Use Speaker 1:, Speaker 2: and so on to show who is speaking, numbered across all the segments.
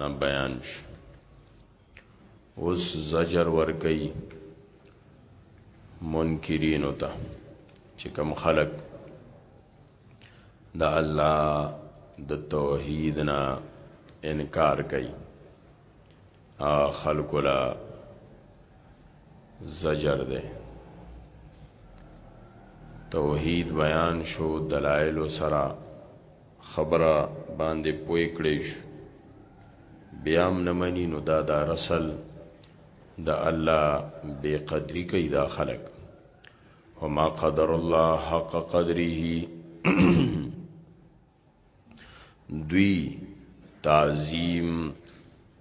Speaker 1: نه بیان شي اوس زجر ور کوي منکرین ته چې کوم خلق د الله د توحید نه انکار کوي ا خلق لا زجر ده توحید بیان شو دلائل سره خبره باندې پوی کړی شو بیام نه منی نو دا دا رسل د الله بے قدری کوي دا خلق وما قدر الله حق قدره دوی تعظیم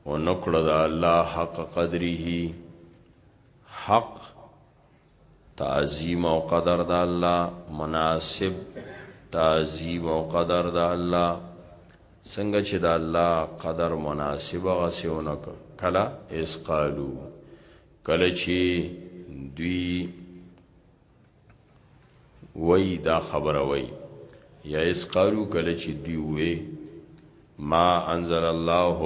Speaker 1: او نکړه د الله حق قدره حق تعظیم او قدر د الله مناسب تعظیم او قدر د الله څنګه چې د الله قدر مناسب غسیونه کلا اس قالو کله چې دوی وای دا خبره وای یا اس قالو کله چې دی وې ما انزل الله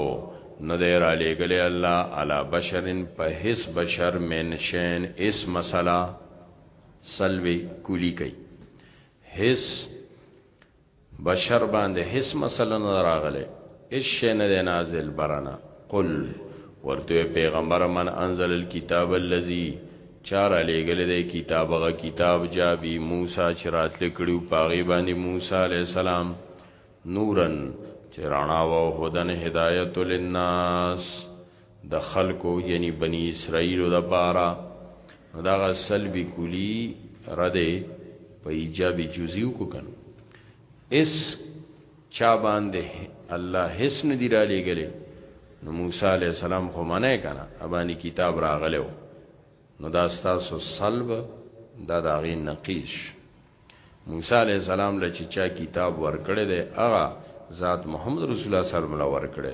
Speaker 1: نه دی را لېګلې الله علی بشرن په هیڅ بشر من شین اس مسله سلوي کولی کوي هیڅ بشر باندې هیڅ مسله نه ده راغلې، هیڅ شی نه دی نازل بره نه، قل ورته وایه پیغمبره من انزل الکتاب الذي چا رالېږلی دی کتاب هغه کتاب جاء به موسی چې راتلې کړي وو په هغې باندې موسی علیه السلام نورا چې رڼا وه او هدن هدایت للناس د خلکو یعنی بنی اسرائیل د پاره دغه سلب کلی رده په ایجاب جزئی کو کن اس چا باندې الله هیڅ نه دی را لګلې نو موسی علی السلام خو منه کنا ابانی کتاب راغلو نو دا ستاسو سلب دا داغي نقیش موسی علی السلام لچ چا کتاب ورکړی دی هغه ذات محمد رسول الله صلی الله علیه وسلم ورکړی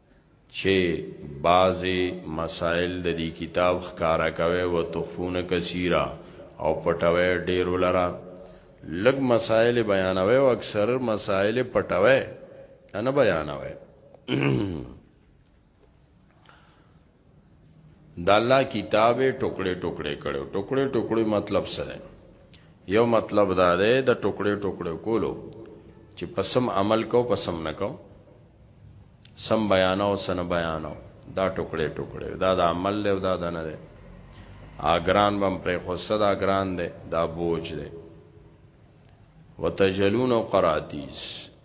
Speaker 1: چه بعضی مسائل د دی کتاب ښکاره کوی و تخفون کثیرا او پټوی ډیرو لره لږ مسائل بیانوی او اکثر مسائل پټوی نه بیانوی د الله کتاب ټوکړې ټوکړې کړو ټوکړې ټوکړې مطلب سره یو مطلب دا دی د ټوکړې ټوکړې کولو چې پسم عمل کو پسم نه کو سم بیانو سن بیانو دا ټوکړې ټوکړې دا د عمل له دا د نه دی اګران بم پر خو صدا ګران دی دا بوج دی وتجلون قراتیس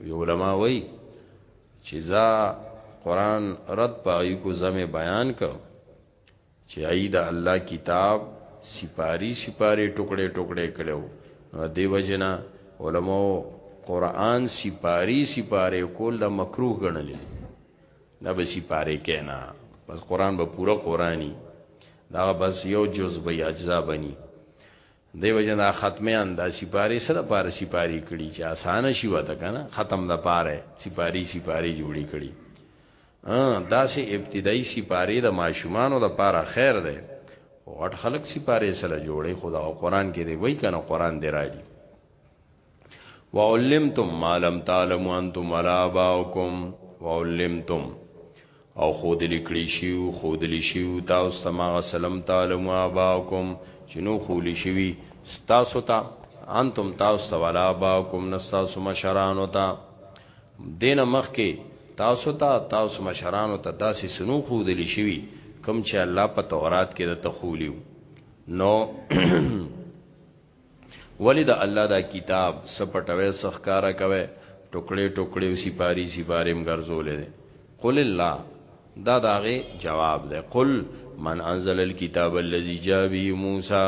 Speaker 1: وی علماء وی چې زا قران رد پای کو زمه بیان کو چې ای دا الله کتاب سپاری سپاری ټوکړې ټوکړې کړو دیو جنا علماء قران سپاری سپاری کول د مکروه ګڼل دا به سپاری کینا بس قران به پورا قرآنی دا بس یو جز به اجزا بنی دیو جن دا ختمیان دا سپاری سره پار سپاری کړي چې اسانه شي وته کنه ختم د پاره سپاری سپاری جوړی کړي ا داسې ابتدایي سپاری د ماشومانو د پاره خیر ده غټ خلک سپاری سره جوړي خدا او قران کې دی وای کنه قران دی راځي وعلمتم ما لم تعلموا انتم ولا اباؤکم وعلمتم او خود لیکلی شیو خود لیشیو تاسو سما سلام تعلموا اباؤکم چنو خول شوی تاسو ته انتم تاسو ولا اباؤکم نستاسو مشرانو ته دین مخ کې تاسو ته تاسو مشرانو ته داسې سنو خود لیشوی کم چې الله په تورات کې د تخولیو نو ولې د الله دا کتاب څه پټوی څه ښکاره کوی ټوکړی ټوکړی او سپاری سپاری هم ګرځولی دی قل الله دا د هغې جواب دی قل من انزل الکتاب الذي جاء به موسی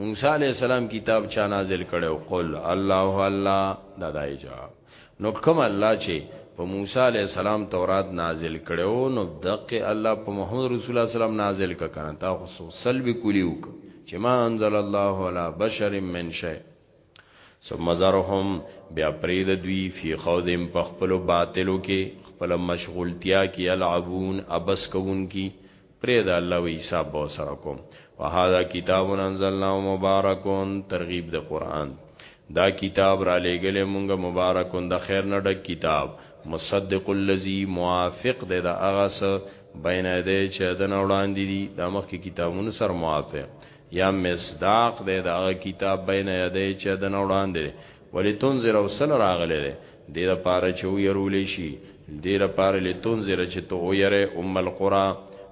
Speaker 1: موسی علیه السلام کتاب چا نازل کړو قل الله الله دا دای جواب نو کوم الله چې په موسی علی السلام تورات نازل کړو نو دقه الله په محمد رسول الله سلام نازل ک کنه تا خو سلب کلیو ک چې ما انزل الله علی بشر من شی ثم زرهم بیا پرید دوی فی خودم په خپل باطلو کې خپل مشغولتیا کې العبون ابس کوون کی پرې ده الله وی حساب به ورسره کوم وهذا کتاب انزلناه مبارک ترغیب د قران دا کتاب را لېګلې مونږه مبارک د خیر نه ډک کتاب مصدق الذی موافق ده د هغه سره بین ده چې د وړاندې دي د مخ کې کتابونو سره موافق یا مصداق ده د هغه کتاب بین ده چې د وړاندې ولتنذر او سل راغله ده دې لپاره چې ويرول شي دې لپاره لتنذر چې تو ويره ام القرى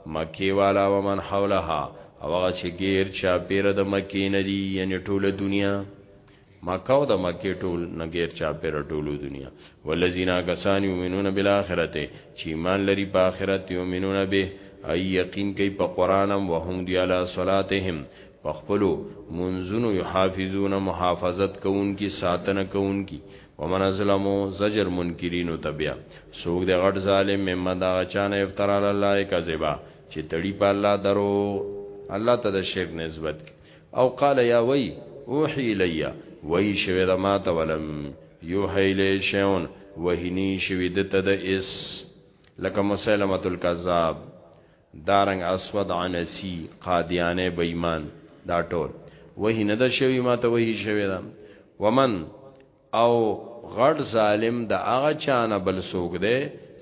Speaker 1: مکی والا ومن حولها او هغه چې غیر چا پیر د مکی نه دی یعنی ټوله دنیا مکه او د مکه ټول نه غیر چا پیر ټوله دنیا والذین کسان یؤمنون بالآخرته چې ایمان لري په آخرت یؤمنون به ای یقین کوي په قرانم وهم دی علی صلاتهم په خپلو منځونو یحافظون محافظت کوونکي ساتنه کوونکي ومن ازلمو زجر منکرینو ته بیا څوک د غټ ظالم ممن دغه چانه افترا الله کذبا چې تړي په الله درو الله ته د شرک نسبت کی او قال یا وی اوحی الیا وی شوی د ما ته ولم یوحی الی شیون وهنی شوی د ته د اس لکه مسلمه الکذاب دارنګ اسود عنسی قادیانی بیمان دا ټول وحی نه ده شوی ما ته وحی شوی ده ومن او غټ ظالم د هغه چانه بل سوګ ده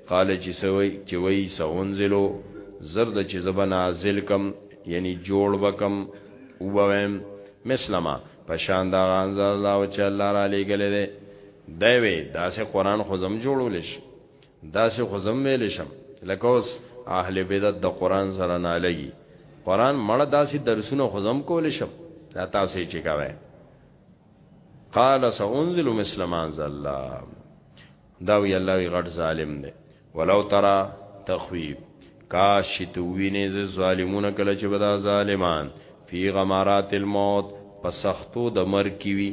Speaker 1: قال چې سوی چې وای سونزلو زرد چې زب نازل کم یعنی جوړ بکم وبویم مسلمه پشان دا غانزل الله او چې الله را لګل ده دی وی دا سه قران خو زم جوړول شي دا سه خو زم ویل شم لکه اوس اهل بدعت د قران سره نه لګي قران مړه داسې درسونه خو زم کول شم دا تاسو یې چیکاوه قال سانزل مثل ما انزل الله دا وی الله وی غټ ظالم دی ولو ترى تخویب کاش تو وینې ز ظالمونه کله چې بدا ظالمان فی غمارات الموت پسختو د مر کی وی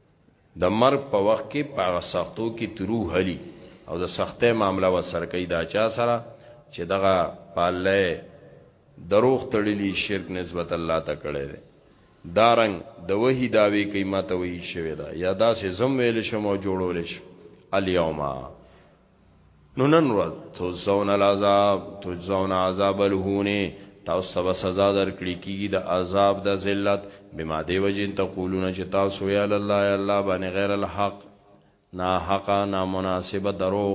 Speaker 1: د مرګ په وخت کې په هغه سختو کې ترو هلی او د سختې معاملې ور سره کوي دا چا سره چې دغه پاله دروغ تړلی شرک نسبت الله ته کړی دی دارنګ د وਹੀ داوی کوي ماته وਹੀ شوی دا یا داسې زم ویل شم او جوړول شم الیوما نو نن ورځ تجزون العذاب تجزون عذاب الهون تاسو ته سزا درکړي کیږي د عذاب د ذلت بما دی وجین تقولون چې تاسو وی الله الله باندې غیر الحق نا حق نا مناسب درو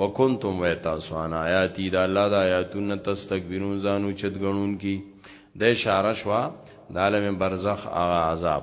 Speaker 1: وکنتم و تاسو ان آیاتی د الله د آیاتون تستكبرون زانو چت غنون کی د اشاره شوا د عالم برزخ هغه عذاب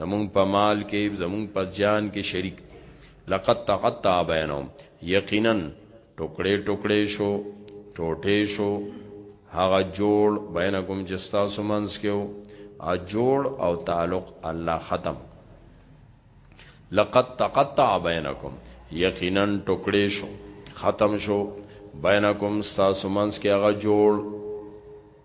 Speaker 1: زمونږ په مال کې زمونږ په جان کې شریک لقد تقطع بینهم یقینا ټوکړې ټوکړې شو ټوټې شو هغه جوړ بینکم چې تاسو منځ کې او ا جوړ او تعلق الله ختم لقد تقطع بینکم یقینا ټوکړې شو ختم شو بینکم تاسو منځ کې هغه جوړ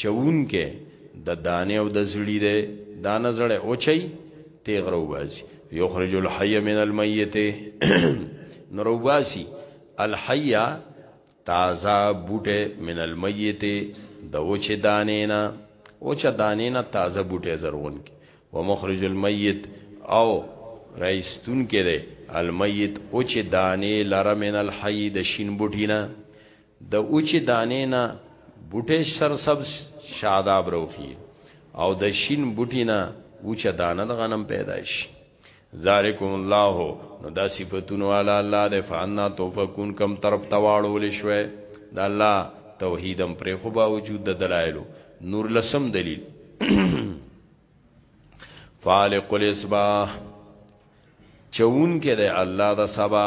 Speaker 1: چوونکی د دانې او د زړي دی، دانه زړی وچوي، تېغ راوباسي، یخرج الحی من المیت، نو راوباسي الحی تازه بوټی من المیت د وچې دانې نه، وچه دانې نه تازه بوټی زرغون کړي، ومخرج المیت او راایستونکی دی المیت وچې دانې لره من الحی د شین بوټي نه، د اوچی دانې نه بوټي شر سبز شاداب روخي او د شین بوټي نه اوچ دانه د غنم پیدا شي ذالکم الله نو دا صفاتون والا الله د فانا توفقون کم طرف تواړول شوي د الله توحیدم پر خو باوجود د دلایلو نور لسم دلیل فالق الاسباح چون کې د الله د سبا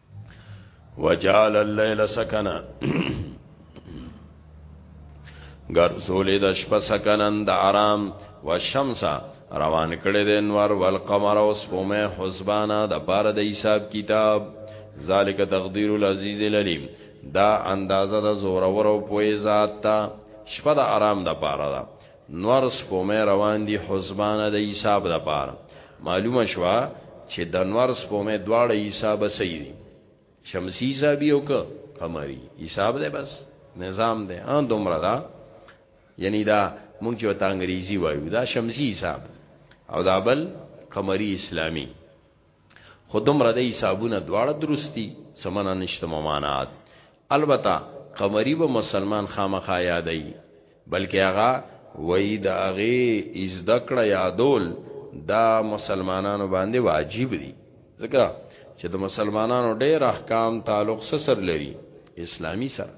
Speaker 1: وجعل الليل سكنا ګرځولې د شپه سکنن د آرام والشمس روان کړي د انوار والقمر او سپومه حسبانا د بار د حساب کتاب ذالک تقدیر العزیز العلیم دا اندازه د زورور او پوی ذات تا شپه د آرام د پاره ده نور سپومه روان دي حسبانه د حساب د پاره معلومه شوه چې د نور سپومه دواړه حساب صحیح دي شمسی حساب یو که قمری حساب ده بس نظام ده ان دومره دا یعنی دا مونږ چې ته انګریزي وایو دا شمسی حساب او دا بل قمری اسلامی خو دومره د حسابونه دواړه درستی سمنه نشته ممانعات البته قمری به مسلمان خامخا یادای بلکې هغه وای د هغه از دکړه یادول دا مسلمانانو باندې واجب دي ځکه چې د مسلمانانو ډېر احکام تعلق سره لري اسلامی سره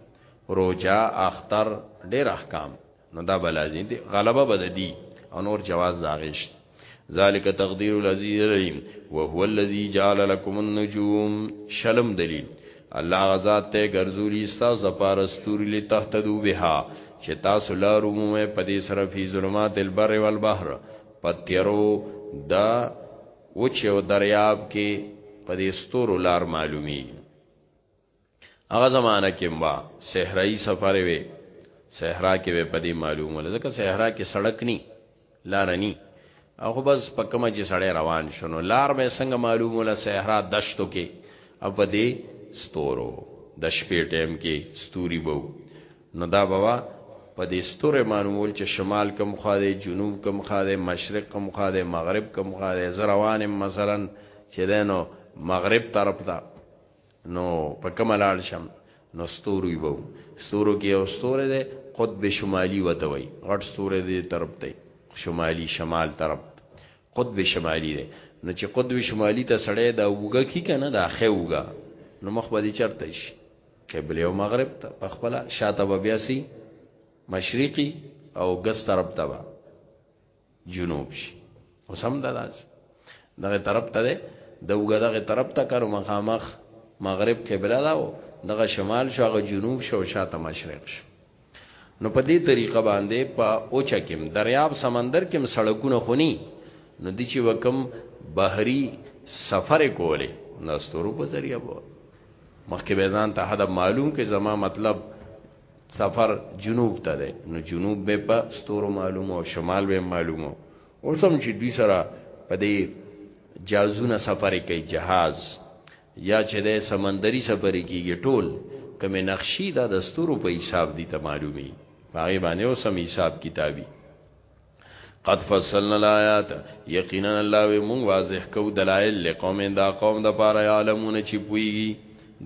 Speaker 1: روجا اختر ډېر احکام نو دا بلازین دی غلبه بد دی او نور جواز داغشت ذالک تقدیر العزیز الرحیم وهو الذی جعل لكم النجوم شلم دلیل الله غزاد ته ګرځولي تاسو زپار استوري له تحت دو بها چې تاسو لارو مو په دې سره فی ظلمات البر والبحر پتیرو دا او چې دریاب کې په دې ستورو لار معلومي هغه زمانہ کې ما صحرای سفر وی صحرا کې به پدې معلوم ول ځکه صحرا کې سړک ني لار ني هغه بس پکمه چې سړی روان شونو لار به څنګه معلوم ول صحرا دشتو کې او پدې ستورو د شپې ټیم کې ستوري بو نو دا بوا په دې ستوره مانول چې شمال کم خاله جنوب کم خاله مشرق کم خاله مغرب کم خاله زروان مثلا چې دینو مغرب طرف ته نو په کومه لاړ شم نو ستورو یې وو ستورو کې یو ستوری دی قطب شمالي وته وایي غټ ستوری دی طرف دی شمالي شمال طرف قطب شمالي دی نو چې قطب شمالي ته سړی دا وګه کی کنه دا خې وګه نو مخ به دې چرته شي قبله او مغرب ته په خپل شاته به بیا سي مشرقي او ګس طرف ته جنوب شي اوس هم دا داسې دغه طرف ته دی د وګه دغه طرف ته کارو مخامخ مغرب قبله دا و دغه شمال شو هغه جنوب شو شاته مشرق شو نو په دې طریقه باندې په اوچا کې دریاب سمندر کې سړکونه خونی نو د چې وکم بحری سفر کوله نستورو په ذریعہ بو مخکې به ځان ته حد معلوم کې زما مطلب سفر جنوب ته دی نو جنوب به په ستورو معلومه او شمال به معلومه اوس هم چې دوی سره په دې جازونه سفر کوي جهاز یا چې د سمندري سفر کیږي ټول کمه نقشي دا د ستورو په حساب دي ته معلومي هغه باندې اوس هم حساب کتابي قد فصلنا الآیات یقینا الله وی مون واضح کو دلائل لقوم دا قوم د پاره عالمون چی پویږي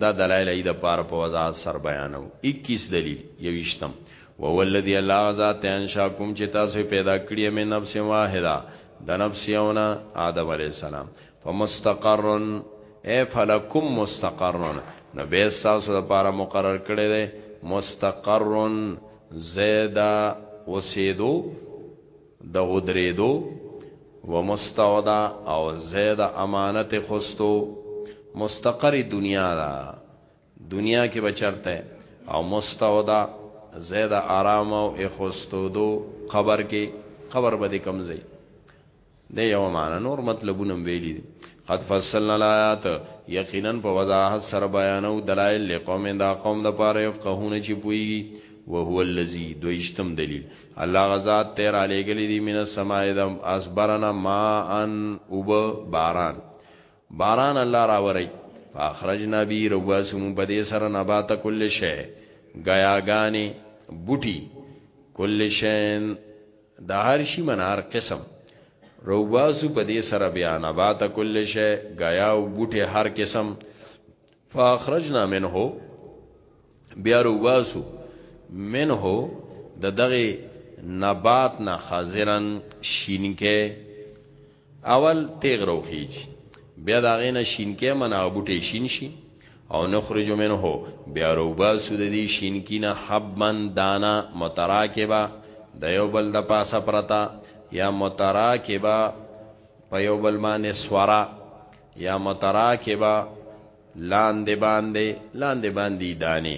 Speaker 1: دا دلائل ای د پاره په وضع سر بیانو 21 دلیل یوشتم وهو الذی الله ذات انشاکم چې تاسو پیدا کړی مې نفس واحده د نفس یونا آدم علی السلام فمستقرن اے فلکم مستقرن نو به تاسو لپاره مقرر کړی دی مستقرن زیدا اوسیدو د اودریدو و مستودا او زیدا امانت خستو مستقر دنیا دا دنیا کې بچرته او مستودا زیدا آرام او اخستو دو قبر کې قبر به کمزې د یو معنی نور مطلبونه ویلي دي قد فصلنا الایات یقینا په وضاحت سره بیانو دلایل لقوم دا قوم د پاره یفقهونه چې پوي وهو الذی دویشتم دلیل الله غزاد تیر علی گلی دی من السماء دم اسبرنا ما ان وب باران باران الله راوري فاخرجنا بی رواسم په دې سره نبات کل شی غیاګانی بوټي کل شین د هر شي منار قسم روباسو په دې سره بیا نبات کل شی غیا او بوټي هر قسم فاخرجنا منه بیا روباسو منه د دغه نبات نه خازرن شینکه اول تیغ روخیږي بیا دا غینه شینکه منا بوټي شین شي او نخرج منه بیا روبا سود دي شینکینا حبن دانا متراکبا د یو بل د پاسه پرتا یا متراکبا په یو بل باندې سورا یا متراکبا لاندې باندې لاندې باندې دانی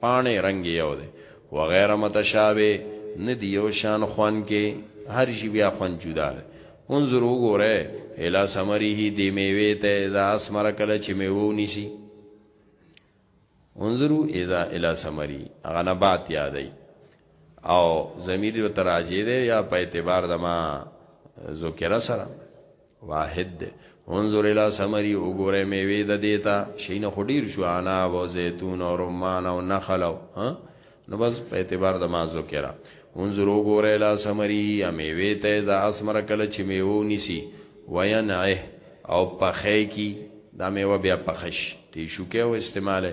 Speaker 1: پاڼې رنګ یې یو دی خو غیر متشابه نه دي یو شان خوند کې هر شي بیا خوند جدا دی انظر وګوره الی ثمره دی میوه ته اذا اسمر کله چې میوه ونیسي انظرو اذا الی ثمره هغه نبات یادای او ضمیر تراجه دی یا په اعتبار د ما ذکر سره واحد ده انظر الى ثمری وګوره میوه د دیتا شینه خډیر شو انا او زیتون او رمان او نخل او نو بس په اعتبار د ما ذکر انظر وګوره الى ثمری میوه ته ز اسمر کله چې میوه نیسی وینعه او پخې کی دا میوه بیا پخش تی شو کې او استعماله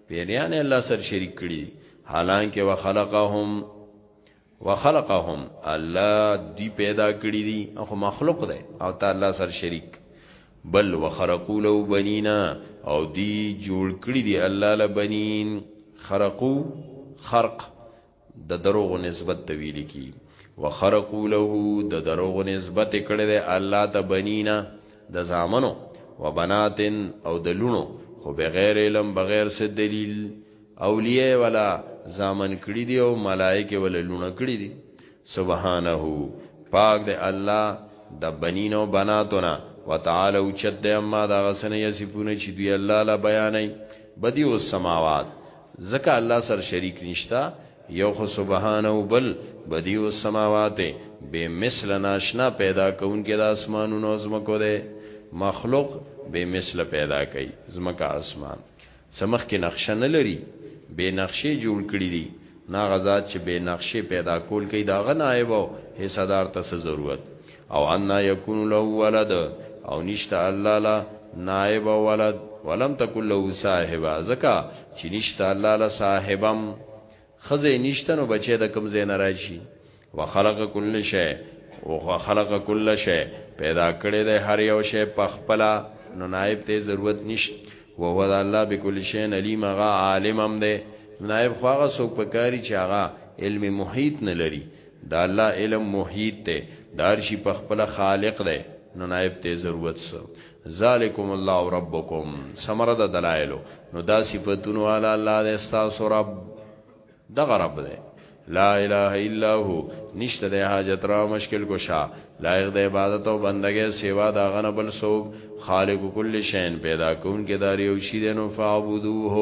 Speaker 1: پیریان الله سره شریک کړي حالانکه وخلقهم وخلقهم الله دی پیدا کړی دی او مخلوق دی او ته الله سره شریک بل وخرقو له بنینا او دی جوړ کړی دی الله له بنین خرقو خرق د دروغو نسبت ته ویل کی وخرقو له د دروغو نسبت کړی دی الله ته بنینا د زامنو وبناتن او د لونو خو بغیر علم بغیر څه دلیل اولیاء ولا زامن کړی دی او ملائکه ولا لونه کړی دی سبحانه پاک دی الله د بنینو بناتونه وتعالى او چت دی اما دا غسنه یصفونه چې دوی الله لا بیانای بدی او سماوات ځکه الله سر شریک نشتا یو خو سبحانه او بل بدیع السماوات بے مثل ناشنا پیدا کون کې د اسمانونو زمکو ده مخلوق بے مثل پیدا کړي زمکا اسمان سمخ کې نقشه نه لري بے نقشې جوړ کړي دي نا غزاد چې بے نقشې پیدا کول کې داغه نائب او حصدار ته ضرورت او ان یکون له ولد او نشته الله لا نائب ولد ولم تکل له صاحبہ زکا چې نشته الله لا صاحبم خزه نشته نو بچی د کم زین راشي وخلق کل شی او خلق کل شی پیدا کړی د هر یو شی په خپل نو نائب ته ضرورت نشته او هو د الله بكل شی علیم غا عالمم دی نائب خو هغه څوک پکاري چې هغه علم محیط نه لري د الله علم محیط دی د هر شي په خپل خالق دی نو نائب ته ضرورت سو ذالکم الله ربکم سمره د دلایلو نو دا صفاتونو والا الله د استاس رب دغه رب دی لا اله الا هو نشته د حاجت را مشکل کوشا لایق د عبادت او بندګۍ سیوا دا غنه بل سوق خالق کل شین پیدا کون کې داری او شیدنو فعبدوه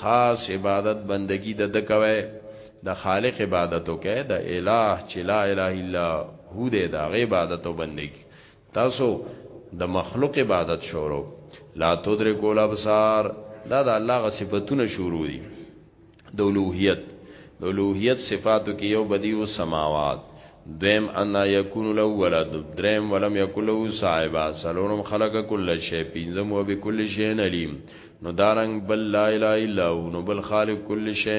Speaker 1: خاص عبادت بندگی د دکوي د خالق عبادت وکه د الٰه چې لا اله الا هو دې دا غي عبادت او بندګي تاسو د مخلوق عبادت شروع لا تدرک الابصار دا د الله غ صفاتونه شروع دي د اولوہیت د اولوہیت صفاتو کې یو بدیع السماوات دویم ان یکون له ولد دریم ولم یکون له صاحب سلورم خلق کل شی پنځم و بكل شی علیم نو دارنګ بل لا اله الا هو نو بل خالق کل شی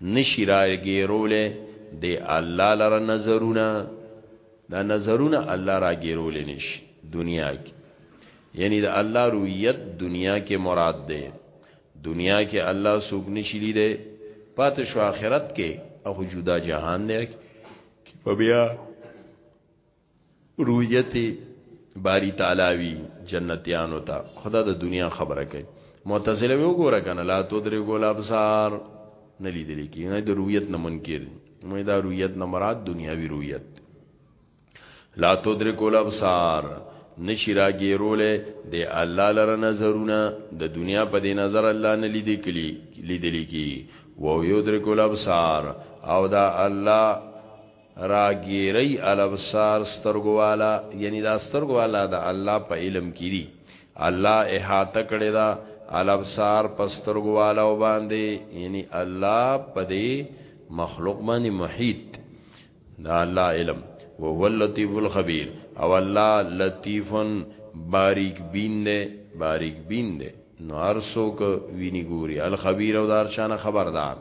Speaker 1: نشی راګیروله دی الله لره نظرونه دا نظرونه الله راګیروله نشي دنیا کې یعنی د الله رؤیت دنیا کې مراد ده دنیا کې الله سوګ نشي لیده پات شو آخرت کې او جدا جهان دی کې په بیا رویت باری تعالی وی جنتیانو ته خدا د دنیا خبره کوي معتزله وی وګوره کنه لا تو درې ګول ابصار نه لیدل کی نه د رویت نه منکر مې دا رویت نه مراد دنیاوی رویت لا تو درې ګول ابصار نشی راګیروله د الله لره نظرونه د دنیا په دې نظر الله نه لیدې کلی لیدلې کی و یو درې ګول ابصار او دا الله راګیری الابصار سترګو والا یعنی دا سترګو والا د الله په علم کې دي الله احاطه کړی دا الابصار په سترګو والا وباندې یعنی الله په دې مخلوق باندې محیط دا الله علم وهو اللطیف الخبیر او الله لطیف باریک بین دی باریک بین دی نو هر څوک ویني ګوري الخبیر او دار شان خبردار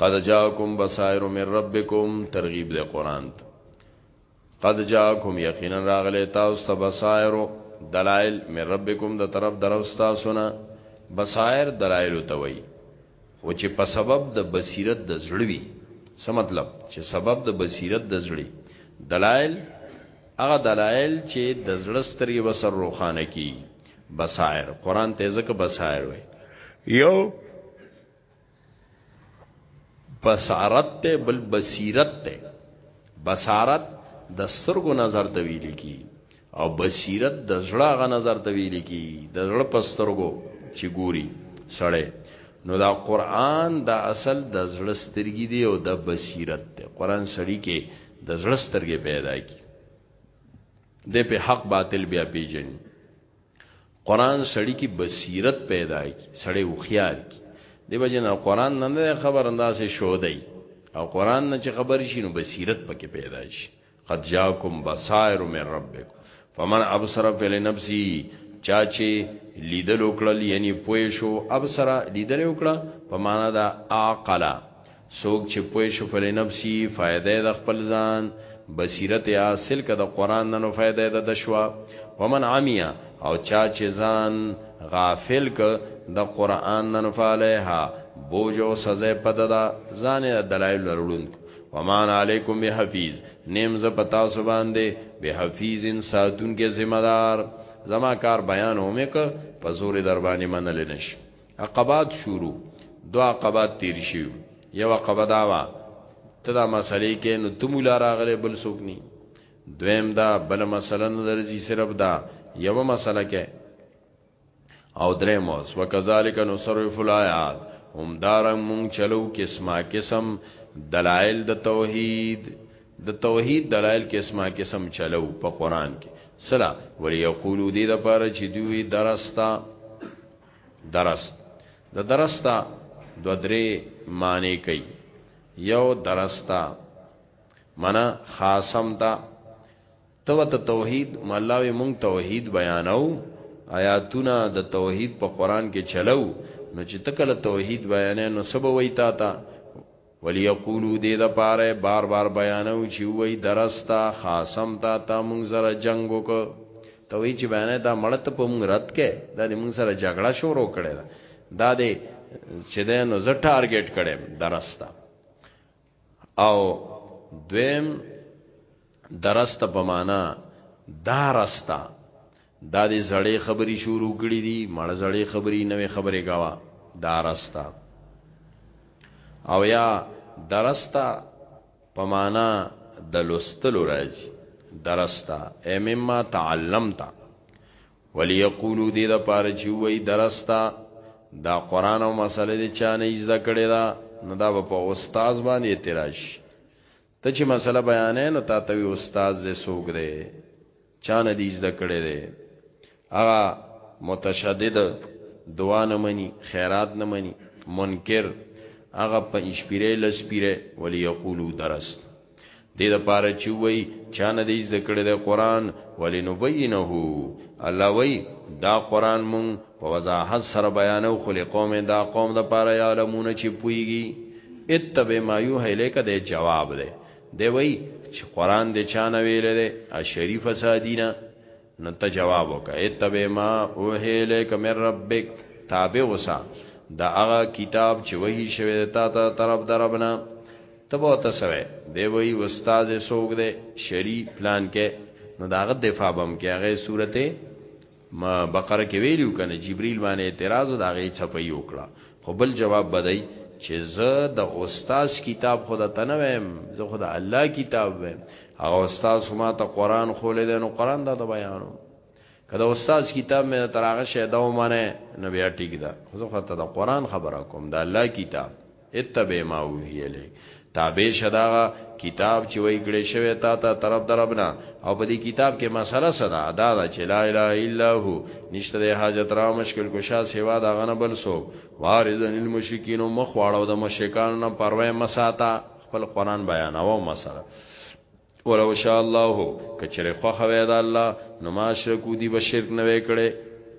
Speaker 1: قد جاءکم بصائر من ربکم ترغیب د قران ته قد جاءکم یقینا راغلی تاسو ته بصائر دلائل من ربکم د طرف درستا سنا بصائر دلائل ته وای و چې په سبب د بصیرت د زړوي څه مطلب چې سبب د بصیرت د زړی دلائل هغه دلائل چې د زړستري وسر روخانه کی بصائر قران ته ځکه بصائر وای یو بصارت ته بل بصیرت ته بصارت د سترګو نظر ته ویل کی او بصیرت د زړه غ نظر ته ویل کی د زړه په سترګو چې ګوري سړی نو دا قران دا اصل د زړه سترګې دی او د بصیرت دی قران سړی کې د زړه سترګې پیدا کی د په حق باطل بیا پیژني قران سړی کی بصیرت پیدا کی سړی وخیار کی دی وجه نه قران نه نه خبر اندازې شو دی او قران نه چې خبر شي نو بصیرت پکې پیدا شي قد جاکم بصائر من ربکم فمن ابصر فلنفسه چا چې لیدل وکړل یعنی پوه شو ابصر لیدل وکړه په معنا دا عقلا څوک چې پوه شو فلنفسی فایده د خپل ځان بصیرت حاصل کړه د قران نه نو فایده د دشوا ومن عمیا او چا چې ځان غافل ک د قران نه نو فعلیها بوجو سزا پددا ځان د دلایل لرلون ومان علیکم بحفیظ نیم ز پتا سو باندې بحفیظ ان ساتون کې ذمہ دار زما کار بیان اومه ک په زور در باندې منل نشم عقبات شروع دو عقبات تیر شیو یو عقبه دا وا ته دا مسلې کې نو ته مولا راغله بل څوک ني دویم دا بل مسله نه درځي صرف دا یو مسله کې او درې موس وکذالک نصرف الایات هم دارنګ مونږ چلو قسمه قسم دلائل د توحید د توحید دلائل قسمه قسم چلو په قران کې سلا ولی یقولو دې د پاره چې دوی درستا درس د درس ته دو درې معنی کوي یو درس ته منا خاصم ته تو ته توحید ملاوی مونږ توحید بیانو آیاتونه د توحید په قران کې چلو نو چې تکل توحید بیانې نو سبا وای تا ته وليقولو دې د پاره بار بار بيانو چې وای درستا خاصم تا تا مونږ سره جنگ وک ته وای چې بیانې دا مړت په مونږ رد کې دا دې مونږ سره جګړه شروع کړې ده دا دې چې ده نو زه ټارګټ کړم درستا او دویم درستا په معنا دا رستا دا دی زړی خبری شروع کړی دی مړه زړی خبری نوې خبرې گاوا دارستا او یا درستا په معنا د لوستلو راځي درستا اې مما تعلمتا وليقولو دې د پاره چې وای درستا دا قران او مسله دې چا نه زده کړې دا نه دا په استاد باندې اعتراض ته چې مسله بیانې نو تا ته وی استاد دې سوګ دې چانه دې زده کړې دې هغه متشدد دعا نه مني خیرات نه مني منکر هغه په اشپیره لسپیره ولی یقولو درست دې د پاره چې وای چانه دې زده کړې دې قران ولی نبینه الله وای دا قران مون په وضاحت سره بیانو خو لقوم دا قوم د پاره یعلمون چې پویږي اتبع ما یوه الیک د جواب دی دی وای چې قران د چانه ویل دی ا شریف سادینا نو ته جواب وکړه اتبع ما اوه الیک من ربک تابع وسا دا هغه کتاب چې وਹੀ شوی تا ته طرف دربنا تبو تسوي دی وای استاد سوګ دی شری پلان کې نو داغه دفاع بم کې هغه صورت ما بقره کې ویلي وو کنه جبریل باندې اعتراض د هغې چپي وکړه خو بل جواب به دی چې زه د استاد کتاب خو د تنه ویم زه خو د الله کتاب ویم هغه استاد خو ما ته قران خولې دی نو قران دا ته بیانو که د استاد کتاب مې تر هغه شی دا ومنه نو بیا ټیک ده خو زه خو ته د قران خبره کوم د الله کتاب اتبع ما اوحی الیک تابع شه دا کتاب چې وای کړی شوی تا ته طرف دربنا او په دې کتاب کې مسله صدا ادا دا چې لا اله الا هو نشته د حاجت را مشکل کوشا سیوا دا غنه بل سو وارزن المشرکین مخواړو د مشرکان نه پروا مساتا خپل قران بیاناو مسله ولو شاء الله کچره خو خوي دا الله نو ما شرکو دی به شرک نه وکړي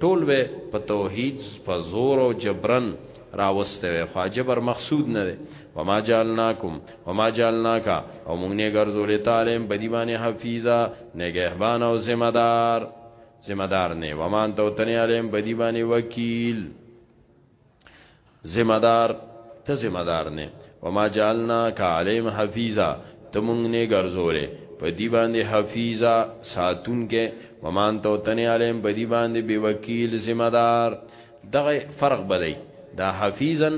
Speaker 1: ټول به په توحید په زور او جبرن راوسته وي خو جبر مقصود نه دی وما جعلناکم وما جعلناکا او موږ نه ګرځولې تعلیم بدی باندې حفیظا نگهبان او ذمہ دار ذمہ دار نه ومان تو تنه علیم بدی باندې وکیل ذمہ دار ته ذمہ دار نه وما جعلنا کعلیم حفیظا ته مونږ نه ګرځولې په دی باندې حفیظا ساتون کې ومان ته تنه علیم په دی باندې بی وکیل ذمہ دار دغه فرق بدای دا حفیظن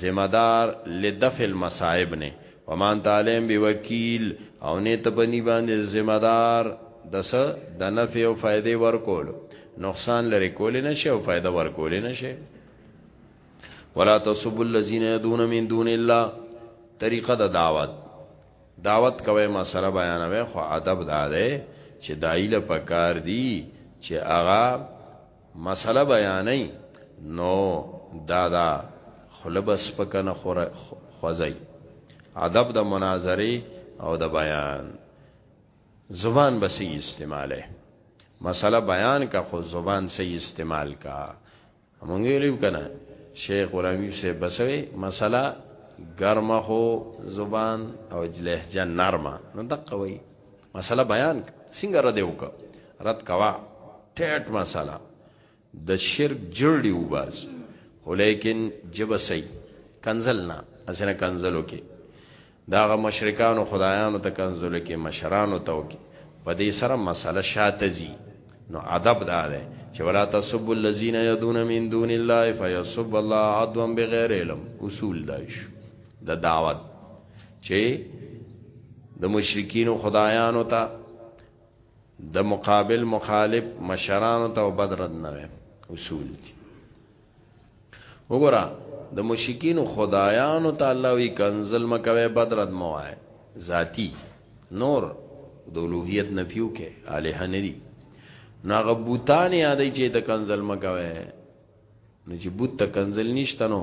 Speaker 1: ذمہ دار لدفع المصائب نه ومان ته علیم بی وکیل او نه ته په دی باندې ذمہ دار دس د نفع او فائدې ورکول نقصان لري کول نه شي او فائدہ ور کول نه شي ولا تصب الذين يدعون من دون الله طریقه د دعوت دعوت کوي مسله بیانوي خو ادب دا ده چې دایله پکار دی چې هغه مسله بیانې نو دادا خلبس پکنه خوځي ادب د مناظره او د بیان زبان به صحیح استعماله مسله بیان کا خو زبان صحیح استعمال کا مونږ ویلو کنه شیخ غلامی سے بسوي مسله ګرمه خو زبان او لهجه نرمه نو دقه وی مسله بیان څنګه رد وک رد کوا ټیټ مسله د شرک جړډي وباس خو لیکن جب سي کنزل نه اسنه کنزلو کې داغه مشرکانو خدایانو ته کنزلو کې مشرانو ته وکي په دې سره مسله شاته زی نو ادب دا ده چې ولا تسب الذين يدون من دون الله فيسب الله عدوا بغیر علم اصول دایش د دا دعوت چې د مشرکین خدایانو ته د مقابل مخالف مشرانو ته بدرد نه وي اصول دي وګوره د مشکین خدایانو ته الله وی کنزل مکوي بدرد موای ذاتی نور د اولوہیت نفیو کې الہ نه دي ناغه بوتان یادې چې د کنزل مکوي نو چې بوت ته کنزل نشته نو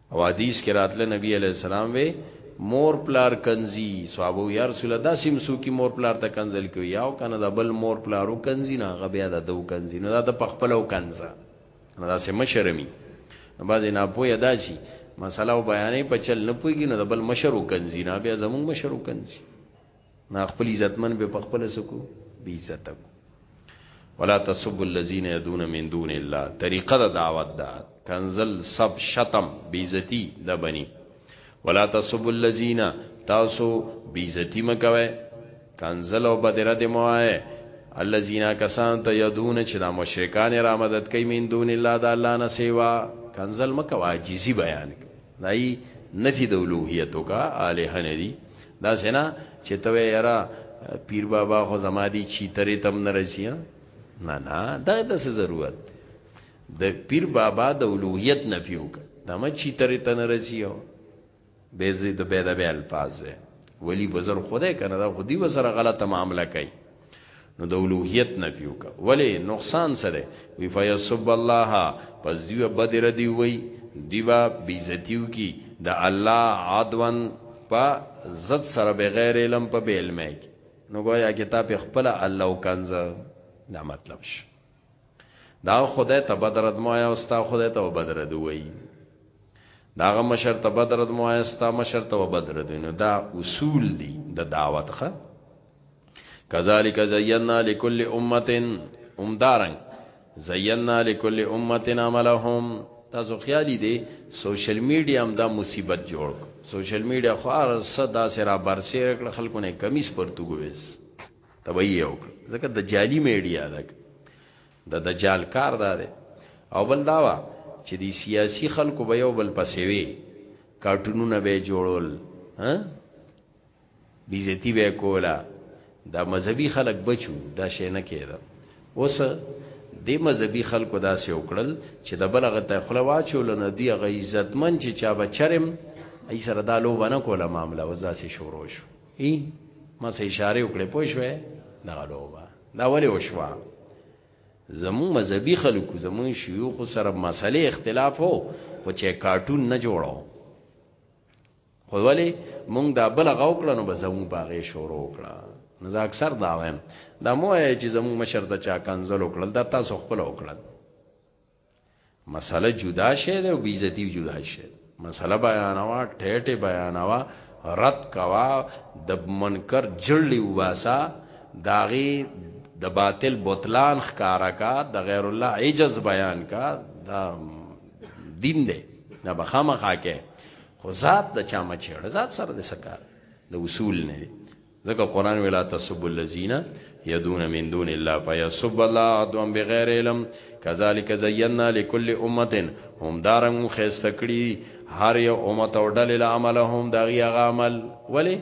Speaker 1: او حدیث کې راتله نبی علی السلام وی مور پلار کنزی صحابه یا رسول الله سیم سو کی مور پلار ته کنزل کیو یاو کنه د بل مور پلارو کنزی نه غبیا د دو کنزی نه دا د پخپلو کنزا نه دا سه مشرمی نه باز نه پوی داسی مسله او بیانې په چل نه پویږي نه د بل مشرو کنزی نه بیا زمون مشرو کنزی نا خپل عزتمن به په خپل سکو بی عزت کو ولا تسب الذين يدون من دون الله طریقه د دعوت دا کنزل سب شتم بیزتی د بنی ولا تسب الذين تاسو بیزتی مکوي کنزل او بدره د موای الذين کسان ته يدون چې د مشرکان را مدد کوي من دون الله د الله نه سیوا کنزل مکوا عاجزي بیان دای نفي د اولوهیت کا الہ نه دي دا سینا چې ته یرا پیر بابا خو زما دی چی ترې تم نه رسی نه نه دا د څه ضرورت د پیر بابا د اولوہیت نفی وک دا ما چی ترې تن رسی او به زید به د به الفاظ ولی بزر خدای کنه دا خودی وسره غلطه معاملہ کوي نو د اولوهیت نفی وکړه ولی نقصان سره وی فیسب الله پس دیو بدر دی وی دیوا بیزتیو کی د الله عدوان په زت سره بغیر علم په بیل مې نو گویا کتاب خپل الله وکنځ دا مطلب شو دا خدای ته بدرد مو یا استا خدای ته بدرد وی داغه مشر ته بدرد مو یا استا مشر ته بدرد نو دا اصول دي د دعوت خه کذالک زینا لكل امه امدارن زینا لكل امه عملهم تاسو خیالي دي سوشل میډیا هم دا مصیبت جوړ سوشل میډیا خو هر څه دا سره برسیر کړ خلکو نه کمیس پرتو ګويس تبعی یو ځکه د جعلی میډیا ده د دجال کار ده او بل داوا چې دی سیاسی خلکو به یو بل پسې وي کارټونونه به جوړول ها بیزتی به یې کوله دا مذهبي خلک بچ وو دا شی نه کېده اوس دې مذهبي خلکو داسې وکړل چې د بل هغه ته خوله واچوله نو دوی هغه عزتمن چې چا به چرم ای سره دا لوبه نه کوله معامله اوس داسې شروع شو ای ما سه اشاره وکړې پوه شوې دغه لوبه دا ولې وشوه زمو مذهبي خلکو زمو شيوخ سره مسلې اختلاف وو خو چې کارټون نه جوړاو خو ولی مونږ دا بل غو کړه نو به زمو باغې شروع کړه نو زه اکثر دا وایم دا مو یې چې زمو مشر د چا کنزل وکړل دا تاسو خپل وکړل مسله جدا شه ده او بیزتی جدا شه مسله بیانوا ټیټه بیانوا رد کوا د منکر جړلی وباسا داغي د باطل بوتلان خکارا کا د غیر الله عجز بیان کا دا دین دی دا بخامه خاکه خو ذات د چا مچېړه ذات سره د سکار د اصول نه دی ځکه قران ویلا تسب الذین یدون من دون الله فیسب الله عدوا بغیر علم کذالک زینا لكل امه هم دارنګ مخسته کړي هر یو امه او ډلې له عملهم دغه عمل ولی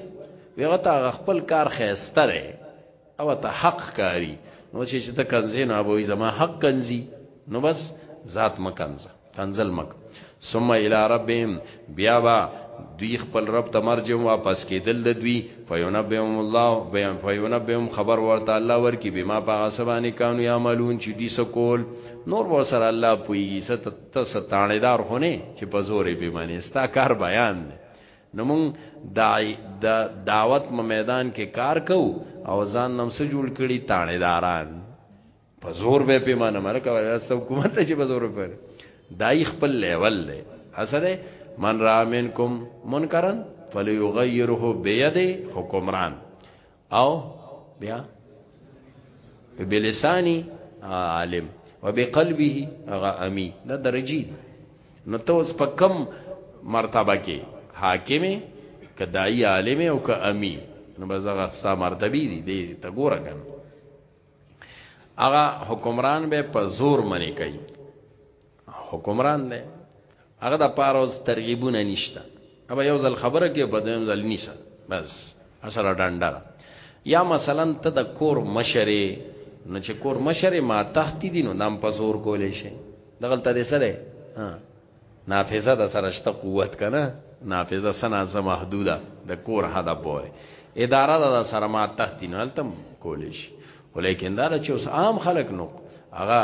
Speaker 1: ویغه تا خپل کار خسته دی او ته حق کاری نو چې چې ته کنځې نه ابوي زما حق کنځي نو بس ذات مکنځه کنزل مک ثم الى ربهم بیا با دوی خپل رب ته مرجم واپس کېدل د دوی فینبهم الله بهم فینبهم خبر ورته الله ورکی بما په اسبانی کانو یعملون چې دي سکول نور و سره الله پویږي ست ستانه دار خونه چې په زورې به معنی ستا کار بیان دی نو مونږ دای د دا دعوت په میدان کې کار کو او ځان نم سره جوړ کړي تاړیداران په زور به پیمانه مرکه ولا سو حکومت ته چې په زور پر دای خپل لیول دی اصله من را منکم منکرن فلیغیره بيد حکمران او بیا بلسانی عالم وبقلبه هغه امی دا درجی نو ته اوس په کم مرتبه کې حاکمه کدای عالم او ک امی نو بزغه سا مرتبه دي دې ته ګوره کنه هغه حکمران به په زور منی کوي حکمران دی هغه د پاره اوس ترغیبونه نشته ابا یو ځل خبره کې په دویم ځل نشه بس اصله ډنډه یا مثلا ته د کور مشره نو چې کور مشره ما تحت دي نو نام په زور کولې شي دغه ته دې سره ها نافذه د سرشته قوت کنه نافذه سنا زه محدوده د کور حدا پوره اداره د سره ما تحت دي نو تم کولې شي ولیکن دا چې اوس عام خلک نو هغه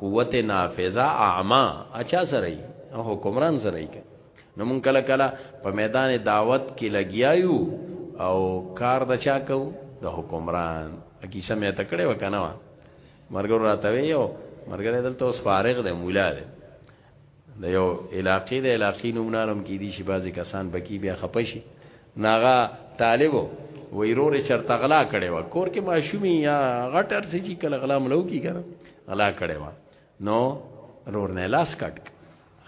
Speaker 1: قوت نافذه اعما اچا سره ای حکمران سره ای نو مونږ کله کله په میدان دعوت کې لګیایو او کار د چا کو د حکمران کی سمې تکړه وکنه مرګور راته ویو مرګره دلته اوس فارغ دی مولا دی د یو علاقې د علاقې نومنارم کې دي شي بعضی کسان بکی بیا خپشي ناغا طالبو ویرور چرته غلا کړي و کور کې ماشومی یا غټر سي چې کله غلا ملو کی کنه غلا کړي و نو رور نه لاس کټ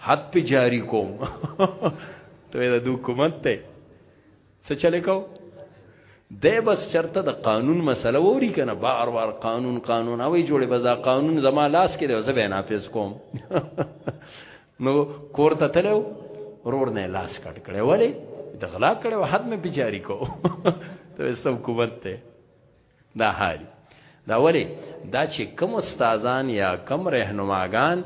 Speaker 1: حد په جاری کوم ته د حکومت ته څه چلې کو دی بس چرته د قانون مسله ووري کنه بار بار قانون قانون اوی جوړي بس دا قانون زما لاس کې دی زه به نافذ کوم نو کور ته تلو رور نه لاس کټ کړي ولی د غلا کړي حد مې پچاری کو ته سب حکومت ته دا حالي دا ولی دا چې کم استادان یا کم رهنماګان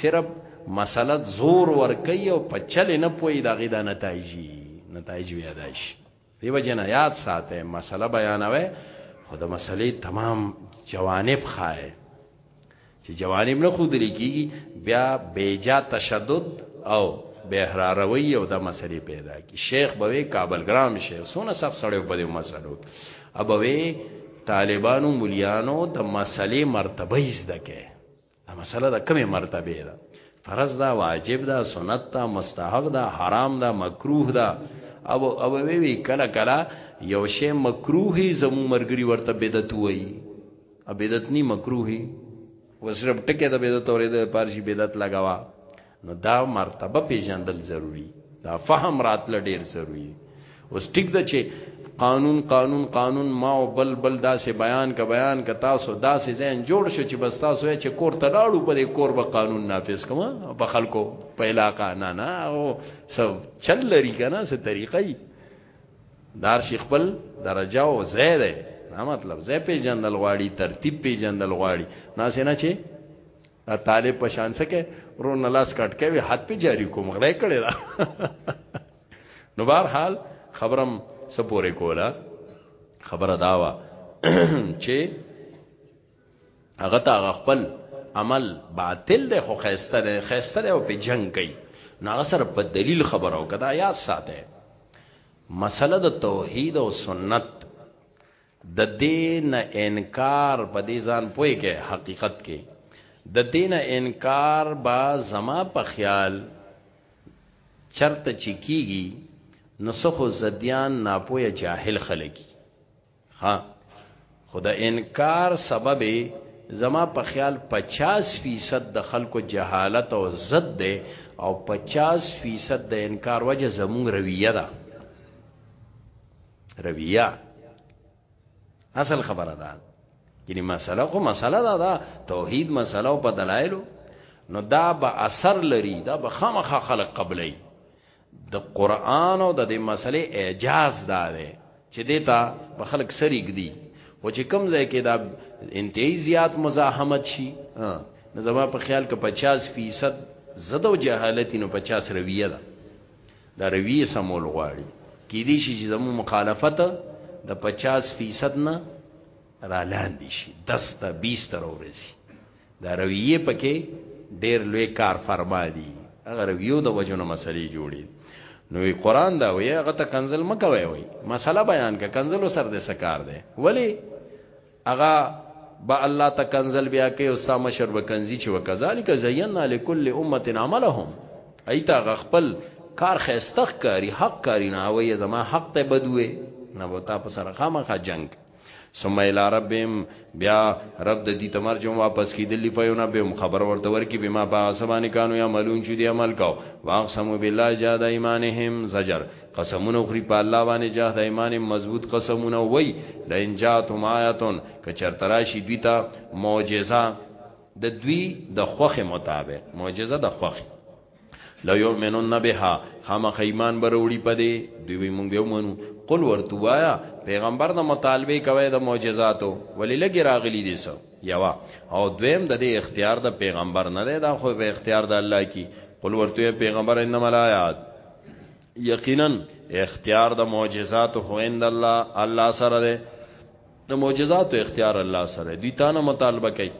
Speaker 1: صرف مسلط زور ور کوي او په چل نه پوي دا غي دا نتایجي نتایج بیا داش دیو جن یاد ساته مسله بیانوي خو د مسلې تمام جوانب خای چې جوانب نه خود لکیږي بیا بیجا تشدد او بهراروي او د مسلې پیدا کی شیخ بوي کابل ګرام شیخ سونه سخت سړی په دې مسلو ابوي طالبانو مليانو د مسلې مرتبه یې زده کې دا مسله د کومه مرتبه ده فرض دا واجب دا سنت دا مستحب دا حرام دا مکروه دا او او وی وی کله کله یو شی مکروه زمو مرګري ورته بدعت وای بدعت نی مکروهی وسرب ټکه د بدعت اورې د پارشي بدعت لگاوا نو دا مرتبه پیژندل ضروری دا فهم راتل ډیر ضروری اوس ټیک ده چې قانون قانون قانون ما او بل بل داسې بیان کا بیان کا تاسو داسې ځین جوړ شو چې بس تاسو یې چې کور ته لاړو په دې کور به قانون نافذ کوم په خلکو په علاقہ نه نه او سب چل لري کنه سه طریقې دار شي خپل درجه او ځای دی نه مطلب ځای پیژندل غواړي ترتیب پیژندل غواړي نه سينه چې طالب په شان سکه رون لاس کټ کوي حد په جاری کوم غړې کړي دا نو بهر حال خبرم سپورې کولا خبره داوا چې هغه تا خپل عمل باطل دی خو خیسته دی خیسته دی او په جنگ کوي نو هغه سره په دلیل خبرو کدا یاد ساته مسله د توحید او سنت د دین انکار په دې ځان پوي کې حقیقت کې د دین انکار با زما په خیال چرته چکیږي نو سخو زدیان ناپوهه جاهل خلکی ها خدا انکار سبب زما په خیال 50 فیصد د خلکو جهالت او زد ده او 50 فیصد د انکار وجه زمون رویه ده رویه اصل خبره ده یعنی مسله خو مسله ده دا توحید مسله او په دلایلو نو دا به اثر لري دا به خامخا خلق قبلې د قران او د دې مسلې اعجاز دا دی چې دیتا په خلک سریګ دی او چې کم ځای کې دا انتهایی زیات مزاحمت شي نو زما په خیال کې 50% زده او جهالت نو 50 رویه ده دا رویه سمول غواړي کې دي شي چې زمو مخالفت د 50% نه را لاندې شي 10 ته 20 تر ورسي دا رویې په کې ډېر لوی کار فرما دي هغه رویو د وجو نه مسلې جوړي نو قرآن دا وی هغه ته کنزل مکوي وي مسله بیان کا کنزل سر دې سکار دی ولی هغه با الله ته کنزل بیا کوي او ستا مشر به کنزي چې وکذالک زینا لكل امه عملهم ایت هغه خپل کار خستخ کاری حق کاری نه وي زما حق ته بدوي نه وتا په سره خامخا جنگ ثم الى ربهم بیا رب د دې تمرجم واپس کیدلی په یو نبم خبر ورته ورکی بما با سبانه کانو یا ملون چې دی عمل کاو واقسم بالله جاد ایمانهم زجر قسمونه خوري په الله باندې جاد ایمان مضبوط قسمونه وای لئن جاتهم آیاتن ک چرتراشی دوی ته معجزه د دوی د خوخه مطابق معجزه د خوخه لا یؤمنون بها خامخ ایمان بروړي پدې دوی وي مونږ یو منو قل ورته وایا پیغمبر د مطالبه کوي د معجزاتو ولې لګي راغلي دي سو یوا او دویم د دې اختیار د پیغمبر نه دی دا خو په اختیار د الله کی قل ورته پیغمبر انما الایات یقینا اختیار د معجزات هو عند الله الله سره ده د معجزات او اختیار الله سره دوی تا نه مطالبه کوي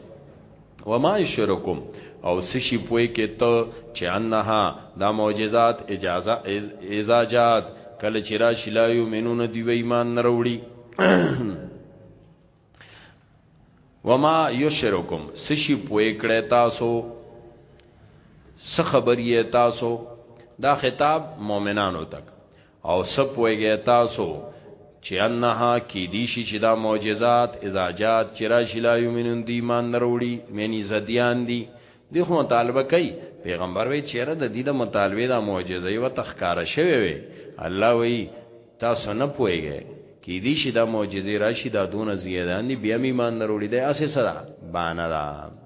Speaker 1: وما شرکم او سشي پوي کې ته چې انها دا معجزات اجازه اذا جات کله چې را شلایو منونه دی و ایمان نه وروړي وما یشرکم سشي پوي کړه تاسو څه خبرې تاسو دا خطاب مؤمنانو تک او سب ویږی تاسو چې انها کې دی شي چې دا معجزات ازاجات چې راشي لا یمنون دی ایمان نروړي معنی زديان دي دی خو مطالبه کوي پیغمبر وی چیرې د دې د مطالبه د معجزې و تخکار شوی وي الله وی تاسو نه پويږئ کې دی شي دا معجزې راشي دا دون زیادان دي بیا ایمان نروړي دی اسه صدا باندې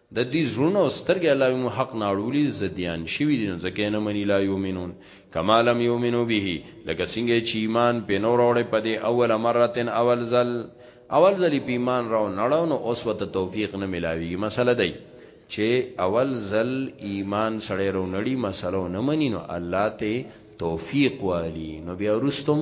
Speaker 1: د دوی زړونه او سترګې الله وي مو حق نه اړولي زديان شوي دي نو ځکه یې نه مني لا یومنون کما لم یومنو به لکه څنګه چې ایمان پې نو راوړی په دې اول مرتن اول ځل اول ځل پې ایمان راو نړو نو اوس وته توفیق نه ملاوي مسله دی چې اول ځل ایمان سړی رو نړي مسله نه مني نو الله ته توفیق والی نو بیا رستم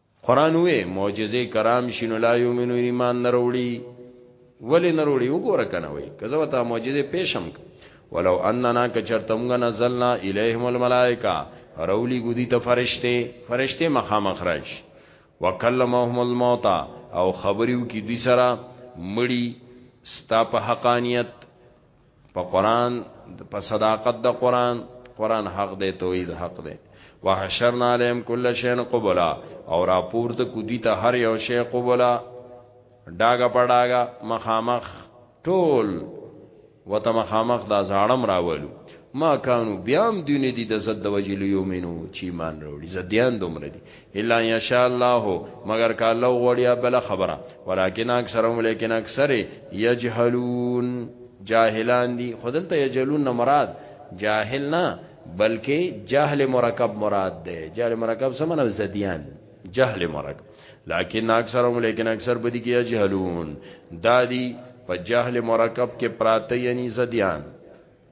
Speaker 1: قران وې معجزې کرام شینو لا یومنو ایمان نروړي ولې نروړي وګوره کنه وې کزه وتا معجزې پېښم ولو اننا کچرتمغه نزلنا الیهم الملائکه رولی ګدی ته فرشته فرشته مخامخ راش وکلمهم الموت او خبرو کی دوی سره مړی ستا په حقانیت په قران په صداقت د قران قران حق دی توحید حق دی وحشرنا عليهم كل شيء قبلا او را پورته کو دي ته هر یو شی قبلا ډاګه پډاګه مخامخ ټول وته مخامخ دا زاړم راولو ما کانو بیام دینه دي د زد وجل یومینو چی مان وروړي زدیان دومره دي الا ان شاء الله مگر که الله وړیا بل خبره ولکن اکثرهم لیکن اکثر یجهلون جاهلان دي خدلته یجهلون نه مراد جاهل نه بلکې جهل مرکب مراد ده جهل مرکب سمنه زديان جهل مرکب لكن اکثرهم لیکن اکثر بدی کې یجهلون دادی په جهل مرکب کې پراته یعنی زديان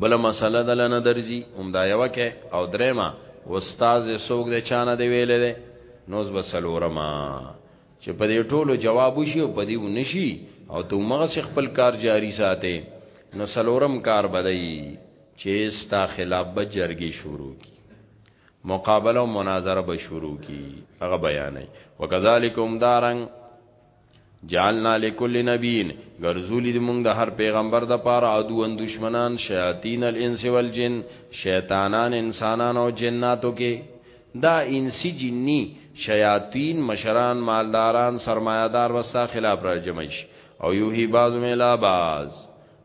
Speaker 1: بل مسله د لنه درځي هم دا یو کې او درېما استاد سوګ د چانه دی ویلې ده نوز بسلورما چې په دې ټولو جواب وشي او په دې ونشي او ته مغه خپل کار جاری ساتي نو سلورم کار بدای چې ستا خلاف به جرګي شروع کی مقابله او مناظره به شروع کی هغه بیانې وکذالکم دارنګ جعلنا لكل نبي ګرځولي د مونږ د هر پیغمبر د پاره عدوان دشمنان شیاطین الانس والجن شیطانان انسانان او جناتو کې دا انسی جنی شیاطین مشران مالداران سرمایدار وستا خلاف را جمع شي او یوهی بعض ملا بعض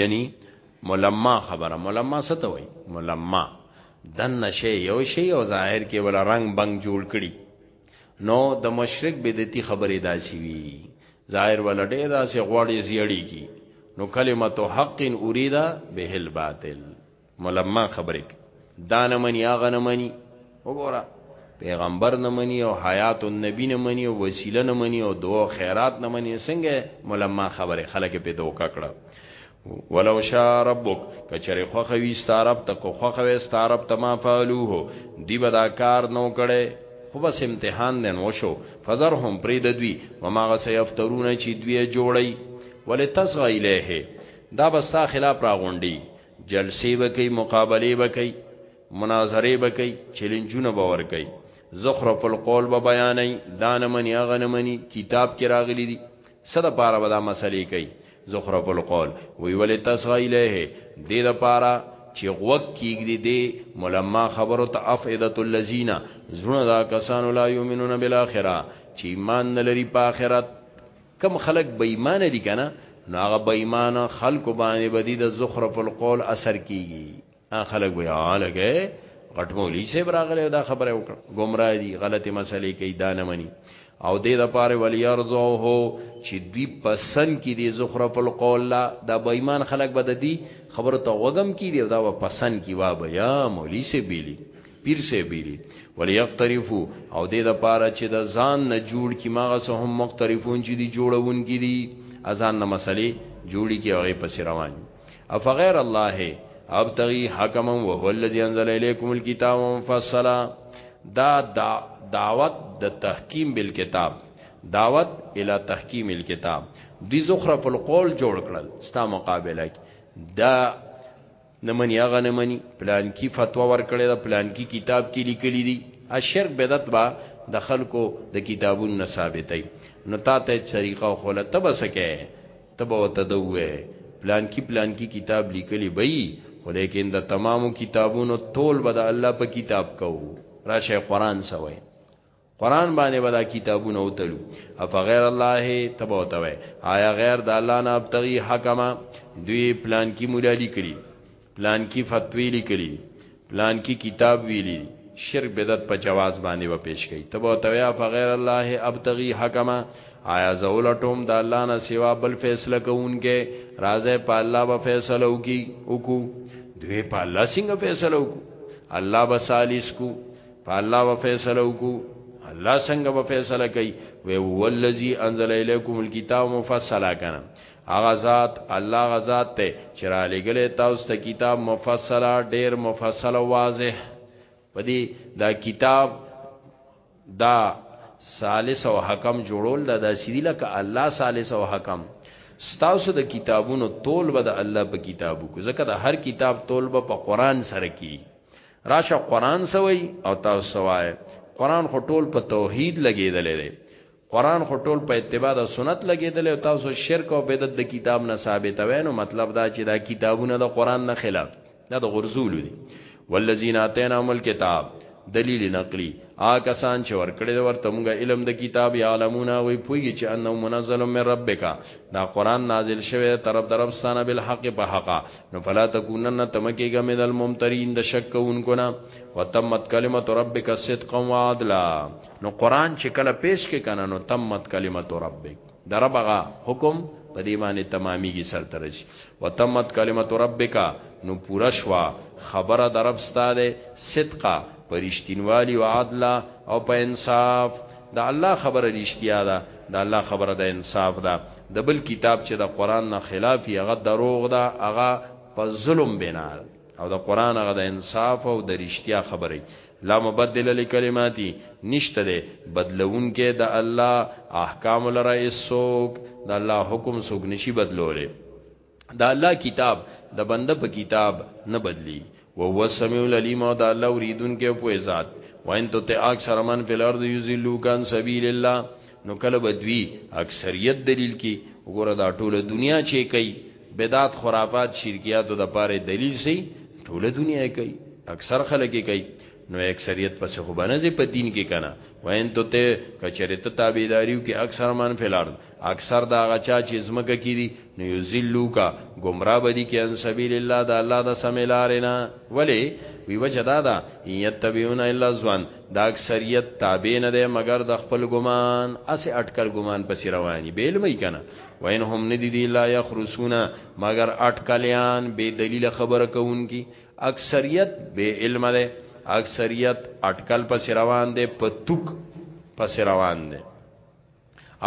Speaker 1: یعنی ملما خبره ملما څه ته وای ملما دن نشه یو شی او ظاهر کې ولا رنگ بنګ جوړ کړي نو د مشرک بدعتي خبره داسي وي ظاهر ولا ډېر داسې غوړې زیړی کی نو کلمت حق اریدا به الباطل ملمان خبرې کوي دا نه مني هغه نه مني وګوره پیغمبر نه مني او حیات النبی نه مني او وسیله نه مني او دعا خیرات نه مني څنګه ملمان خبرې خلک په دوکا کړه ولو شاء ربک کچره خو خوي ستارب ته کو خو خوي ستارب ته ما فعلوه دی به دا کار نو کړي خو بس امتحان نن وشو فذرهم پرې د دوی وما غسیفترون چې دوی جوړي ولې تصغ الیه دا بس تا خلاف راغونډي جلسې به کوي مقابله به کوي مناظره به کوي چیلنجونه به ور کوي زخرف القول به بیانې دانه منی هغه نه منی کتاب کې راغلي دي صد پاره به دا مسلې کوي زخرف القول وی ولې تاسو الیه د دې لپاره چې غوږ کیږي دې ملما خبرو ته افئده الذین زړه دا کسانو لا یؤمنون بالاخره چې ایمان نه لري په آخرت کوم خلک بې ایمانه دي کنه نو هغه بې ایمانه خلکو باندې بدی د زخرف القول اثر کیږي هغه خلک وي الګه غټ مولوی صاحب راغلی دا خبره وکړه گمراه دي غلطه مسلې کوي دا نه مني او دې د پاره ولی ارزو هو چې دوی پسند کې دي زخرف القول لا دا بې ایمان خلک بد دي خبره ته وګم کې دي دا و پسند کې وا بیا مولوی صاحب بیلی پیر سه بیری ولی یقترفو او دې د پاره چې د ځان نه جوړ کی ماغه سه هم مختلفون چې دی جوړون کی دی ازان نه مسلې جوړی کی هغه پس روان اف غیر الله ابتغي حکما وهو الذي انزل اليكم الكتاب مفصلا دا دا دعوت د تحکیم بالکتاب دعوت الی تحکیم الكتاب دی زخرف القول جوړ کړل ستا مقابله دا نه مني هغه نه مني پلان کی فتوا ورکړی دا پلان کی کتاب کې لیکلی دي الشرک بدعت با د خلکو د کتابونو نه ثابتای نو تا ته طریقه خو له تبسکه تبو تدوه پلان کی پلان کی کتاب لیکلی بئی خو لیکن د تمامو کتابونو تول به د الله په کتاب کو راشه قران سوې قران باندې ودا کتابونه وتلو اف غیر الله تبوتوي آیا غیر د الله نه ابتغي حکما دوی پلان کی مولا لیکلی پلان کی فتوی لیکلی پلان کی کتاب ویلی شرک بدعت په جواز باندې و پیش کړي تبوتوي اف غیر الله ابتغي حکما آیا زول ټوم د الله نه سوا بل فیصله کوونکې راځي په الله به فیصله وکي وکو دوی په الله څنګه فیصله وکو الله به سالس کو په الله و فیصله وکړو الله څنګه به فیصله کوي وی هو الذی انزل الیکم الكتاب مفصلا کنه هغه ذات الله غزاد ته چې را لګلې تاسو ته کتاب مفصلا ډیر مفصل واضح پدې دا کتاب دا ثالث او حکم جوړول دا داسې لکه الله ثالث او حکم ستاسو د کتابونو تول به د الله په کتابو کو ځکه د هر کتاب تول به په قران سره کی راشه قران سوي او تاسو سوای قران خو ټول په توحید لګیدلې دی قران خو ټول په اتباع د سنت لګیدلې او تاسو شرک او بدعت د کتاب نه ثابت وینو مطلب دا چې دا کتابونه د قران نه خلاف دا د غرزول دي والذین اتیناهم الکتاب دلیل نقلی آ کسان چې ورکړې د ورته مونږه علم د کتاب عالمونه وي پوي چې انه منزل من ربک دا قران نازل شوی طرف درف سانه بالحق په حقا نو فلا تکونن تمکیګه من الممترین د شک کوونکو نه وتمت کلمت ربک صدقا وعدلا نو قران چې کله پیش کې کنه نو تمت کلمت ربک دربغه حکم په دې باندې تماميږي سر ترسي وتمت کلمت ربک نو پورا شوا خبره درب ستاده صدقا پرشتینوالی او عدل او په انصاف د الله خبره رښتیا ده، د الله خبره د انصاف ده، د بل کتاب چې د قرآن نه خلاف وي هغه دروغ ده، هغه په ظلم بنا ده او د قرآن هغه د انصاف او د رښتیا خبره وي. لا مبدل لکلماتی، نشته دی بدلوونکی د الله احکامو لره هیڅوک، د الله حکم څوک نشي بدلولی. دا الله کتاب د بنده په کتاب نه بدلی او هو سمیع العلیم او دا الله اوریدون کې په ذات وان تو ته اکثر من فی الارض یذلوا کان سبیل الله نو کله بدوی اکثریت دلیل کی وګوره دا ټوله دنیا چې کوي بدعت خرافات شرکیات د پاره دلیل سي ټوله دنیا کوي اکثر خلک کوي نو اکثریت پس خو بنځي په دین کې کنه وین ته ته کچریت تابعداریو کې اکثر من فلارد اکثر دا غچا چې زمګه کې دي نو یذلو کا گمراه بدی کې ان سبیل الله دا الله دا سمیلارینا ولی وی وجه دا دا یتبعون الا ځوان دا اکثریت تابع نه ده مگر د خپل ګمان اسه اٹکل ګمان پس رواني بیل مې کنه وین هم ندی دی لا یخرسونا مگر اٹکلیان بے دلیل خبر کون کی اکثریت بے علم ده اکثریت اٹکل پس روان ده په توک پس روان ده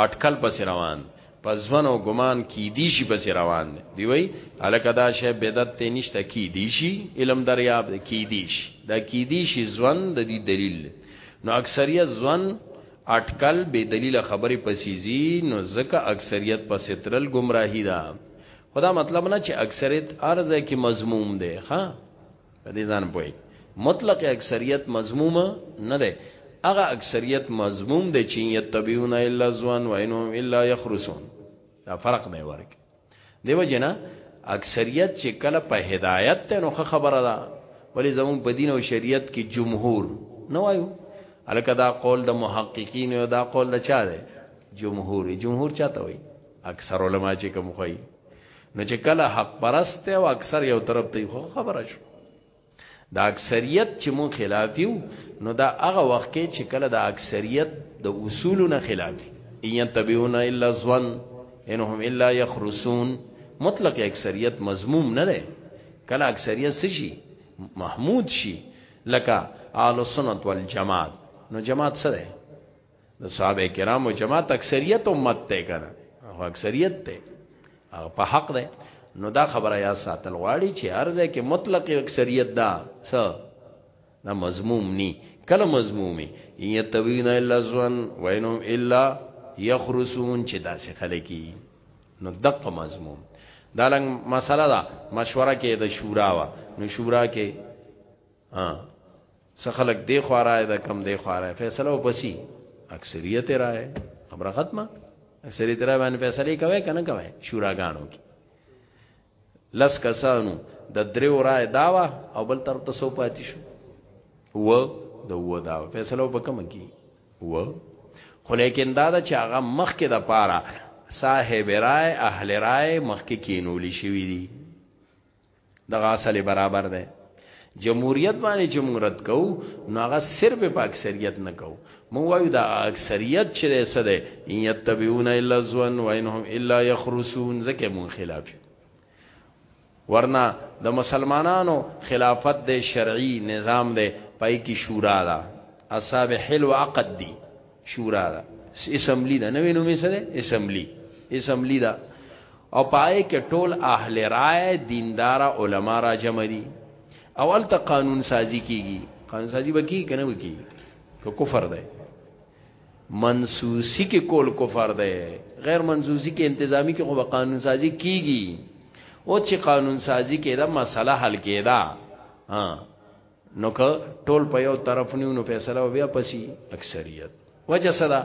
Speaker 1: اٹکل پس روان پس ون او گمان کی دیشی پس روان ده دی وی الکه دا شی بدعت ته نشته کی دیشی علم دریاب ده کی دیشی دا کی دیشی ځوان د دې دلیل نو اکثریت ځوان اٹکل بے دلیل خبری پسیزی نو زکه اکثریت پس ترل گمراهی ده خدا مطلب نه چې اکثریت ارزه کې مضموم دی ها په دې ځان پوي مطلق اکثریت مضموم نه دی هغه اکثریت مضموم دی چې یتبعون الا زوان و انهم الا یخرسون دا فرق دی ورک دیو جنا اکثریت چې کله په هدایت ته نو خبره ده ولی زمون په دین او شریعت کې جمهور نه وایو الکه دا قول د محققین او دا قول د چا دی جمهور جمهور چاته وایي اکثر علما چې کوم خوي نو چې کله حق پرست او اکثر یو طرف ته خو خبره شو دا اکثریت چې مون خلافیو نو دا هغه وخت کې چې کله دا اکثریت د اصولونو خلافي ان تبعون الا ظن انهم الا يخرسون مطلق اکثریت مضموم نه ده کله اکثریت سشي محمود شي لکه اهل سنت والجماعت نو جماعت سره د صحابه کرامو جماعت اکثریت امت ته کنه هغه اکثریت ته هغه په حق ده نو دا خبره یا ساتل غواړي چې ارزه کې مطلق اکثریت ده س دا مضموم ني کله مضمومي یتوین الا زون وینم الا یخرسون چې داسې خلکی نو دقه مضموم دا لنګ مسله ده مشوره کې د شورا وا نو شورا کې ها څه خلک دی خو راي ده کم دی خو راي فیصله وبسي اکثریت راي خبره ختمه اکثریت راي باندې فیصله کوي کنه کوي شوراګانو کې لس کسانو د دریو راي داوا او بل طرف ته سو پاتې شو و د و دا فیصله وبکم کی و خو لیکن دا چې هغه مخ کې د پاره صاحب رائے اهل رائے مخکې کینول شوی دي دغه اصل برابر دی جمهوریت باندې چې موږ رد کوو نو هغه صرف په اکثریت نه کوو موږ وایو دا اکثریت چې ده څه ده ان یتبعون الا الظن وانهم الا یخرسون ځکه موږ خلاف یو ورنه د مسلمانانو خلافت د شرعي نظام ده پای کې شورا ده اصحاب حل و عقد دي شورا ده اسمبلی ده نوې نومې سره اسمبلی اسمبلی ده او پای کې ټول اهل رائے دیندار علما را جمع دي اول ته قانون سازی کیږي قانون سازی وکي کنه وکي که کفر ده منسوسی کې کول کفر ده غیر منسوسی کې انتظامی کې خو قانون سازی کیږي او چې قانون سازی کې دا مسله حل کېدا ها نو که ټول په یو طرف نیو نو فیصله بیا پسی اکثریت وجه صدا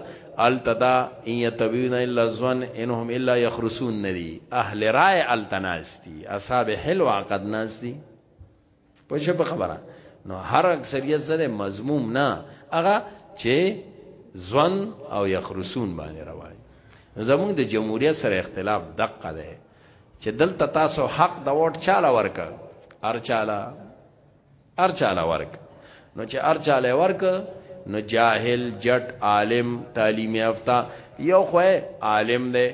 Speaker 1: التدا ان یتبیون الا ظن انهم الا یخرسون ندی اهل رائے التناستی اصحاب حلو عقد ناستی پوه په خبره نو هر اکثریت سره مضموم نه هغه چې ځوان او یخرسون باندې روان زموږ د جمهوریت سره اختلاف دقه ده چې دلته تاسو حق د ووټ چاله ورکړ هر چاله ار چاله ورک نو چې ار چاله ورک نو جاهل جټ عالم تعلیم یافته یو خو عالم دی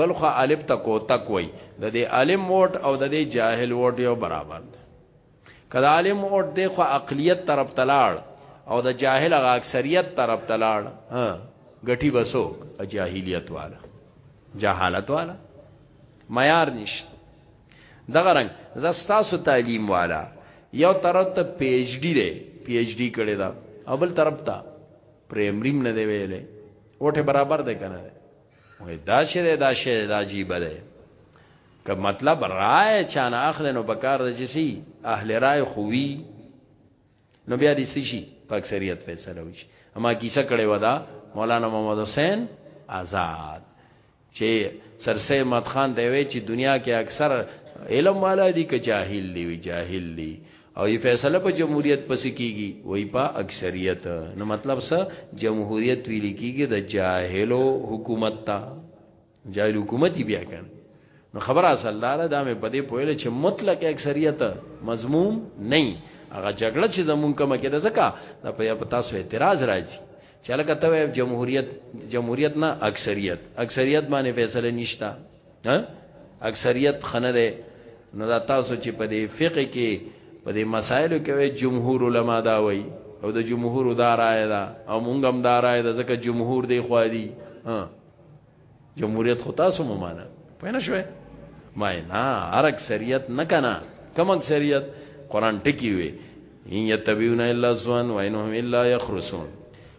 Speaker 1: بل خو الف تکو تک وای د دې عالم ووټ او د دې جاهل ووټ یو برابر دی کله عالم ووټ دی خو عقلیت طرف تلاړ او د جاهل غ اکثریت طرف تلاړ ها غټي بسو جاهلیت والا جهالت والا معیار نشته دغه رنګ زه ستاسو تعلیم والا یو طرف ته پی ایچ ډی دی پی ایچ ډی کړی دا او بل طرف ته پرایمریم نه دی ویلې اوټه برابر دی کنه وای دا شری دا شری دا عجیب دی که مطلب رائے چانه اخلنو پکار د جسی اهل رائے خووی نو بیا دې سشي په اکثریت فیصله وشي اما کیسه کړي ودا مولانا محمد حسین آزاد چې سرسه مت خان دی وی چې دنیا کې اکثر علم والا دي که جاهل دي وی جاهل دي او یې فیصله په جمهوریت پسې کیږي وای په اکثریت نو مطلب څه جمهوریت ویل کیږي د جاهلو حکومت ته جاهل حکومت بیا کړ نو خبر اصل لاره دا مې بده پوهل چې مطلق اکثریت مضموم نه هغه جګړه چې زمون کوم کې د زکا د په پتا سو اعتراض راځي چې لکه ته جمهوریت جمهوریت نه اکثریت اکثریت باندې فیصله نشتا ها اکثریت خنه ده نو دا تاسو چې په دې فقه کې په دې مسایلو کې جمهور علما دا وایي او د جمهور دا رائے ده او مونږ هم دا رائے ده ځکه جمهور دی خو دی ها جمهوریت خو تاسو ممانه پوه نه شوې ما نه هر اکثریت نه کنا کم اکثریت قران ټکی وي ان یتبعون الا ظن و انهم الا یخرسون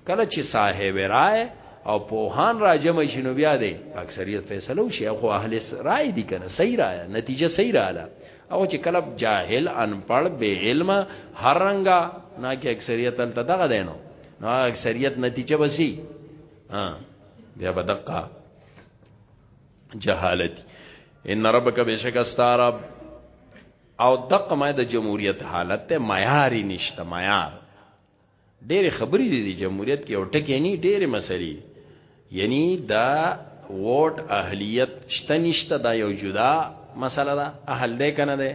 Speaker 1: کله چې صاحب رائے او پوهان را جمع شینو بیا دی اکثریت فیصله وشي خو اهل رائے دي کنه صحیح رائے نتیجه صحیح رااله او چې کله جاهل انپړ بے علم هر رنګا نه کې اکثریت تل دغه دینو نو اکثریت نتیجه وسی بیا بدقه جهالت ان ربک بشک استارب او دقه ما د جمهوریت حالت ته معیاري نشته معیار ډېر خبرې دي د جمهوریت کې او ټکې نه ډېر مسلې یعنی دا ووټ اهلیت شته نشته دا یو جدا مسله ده اهل ده کنه ده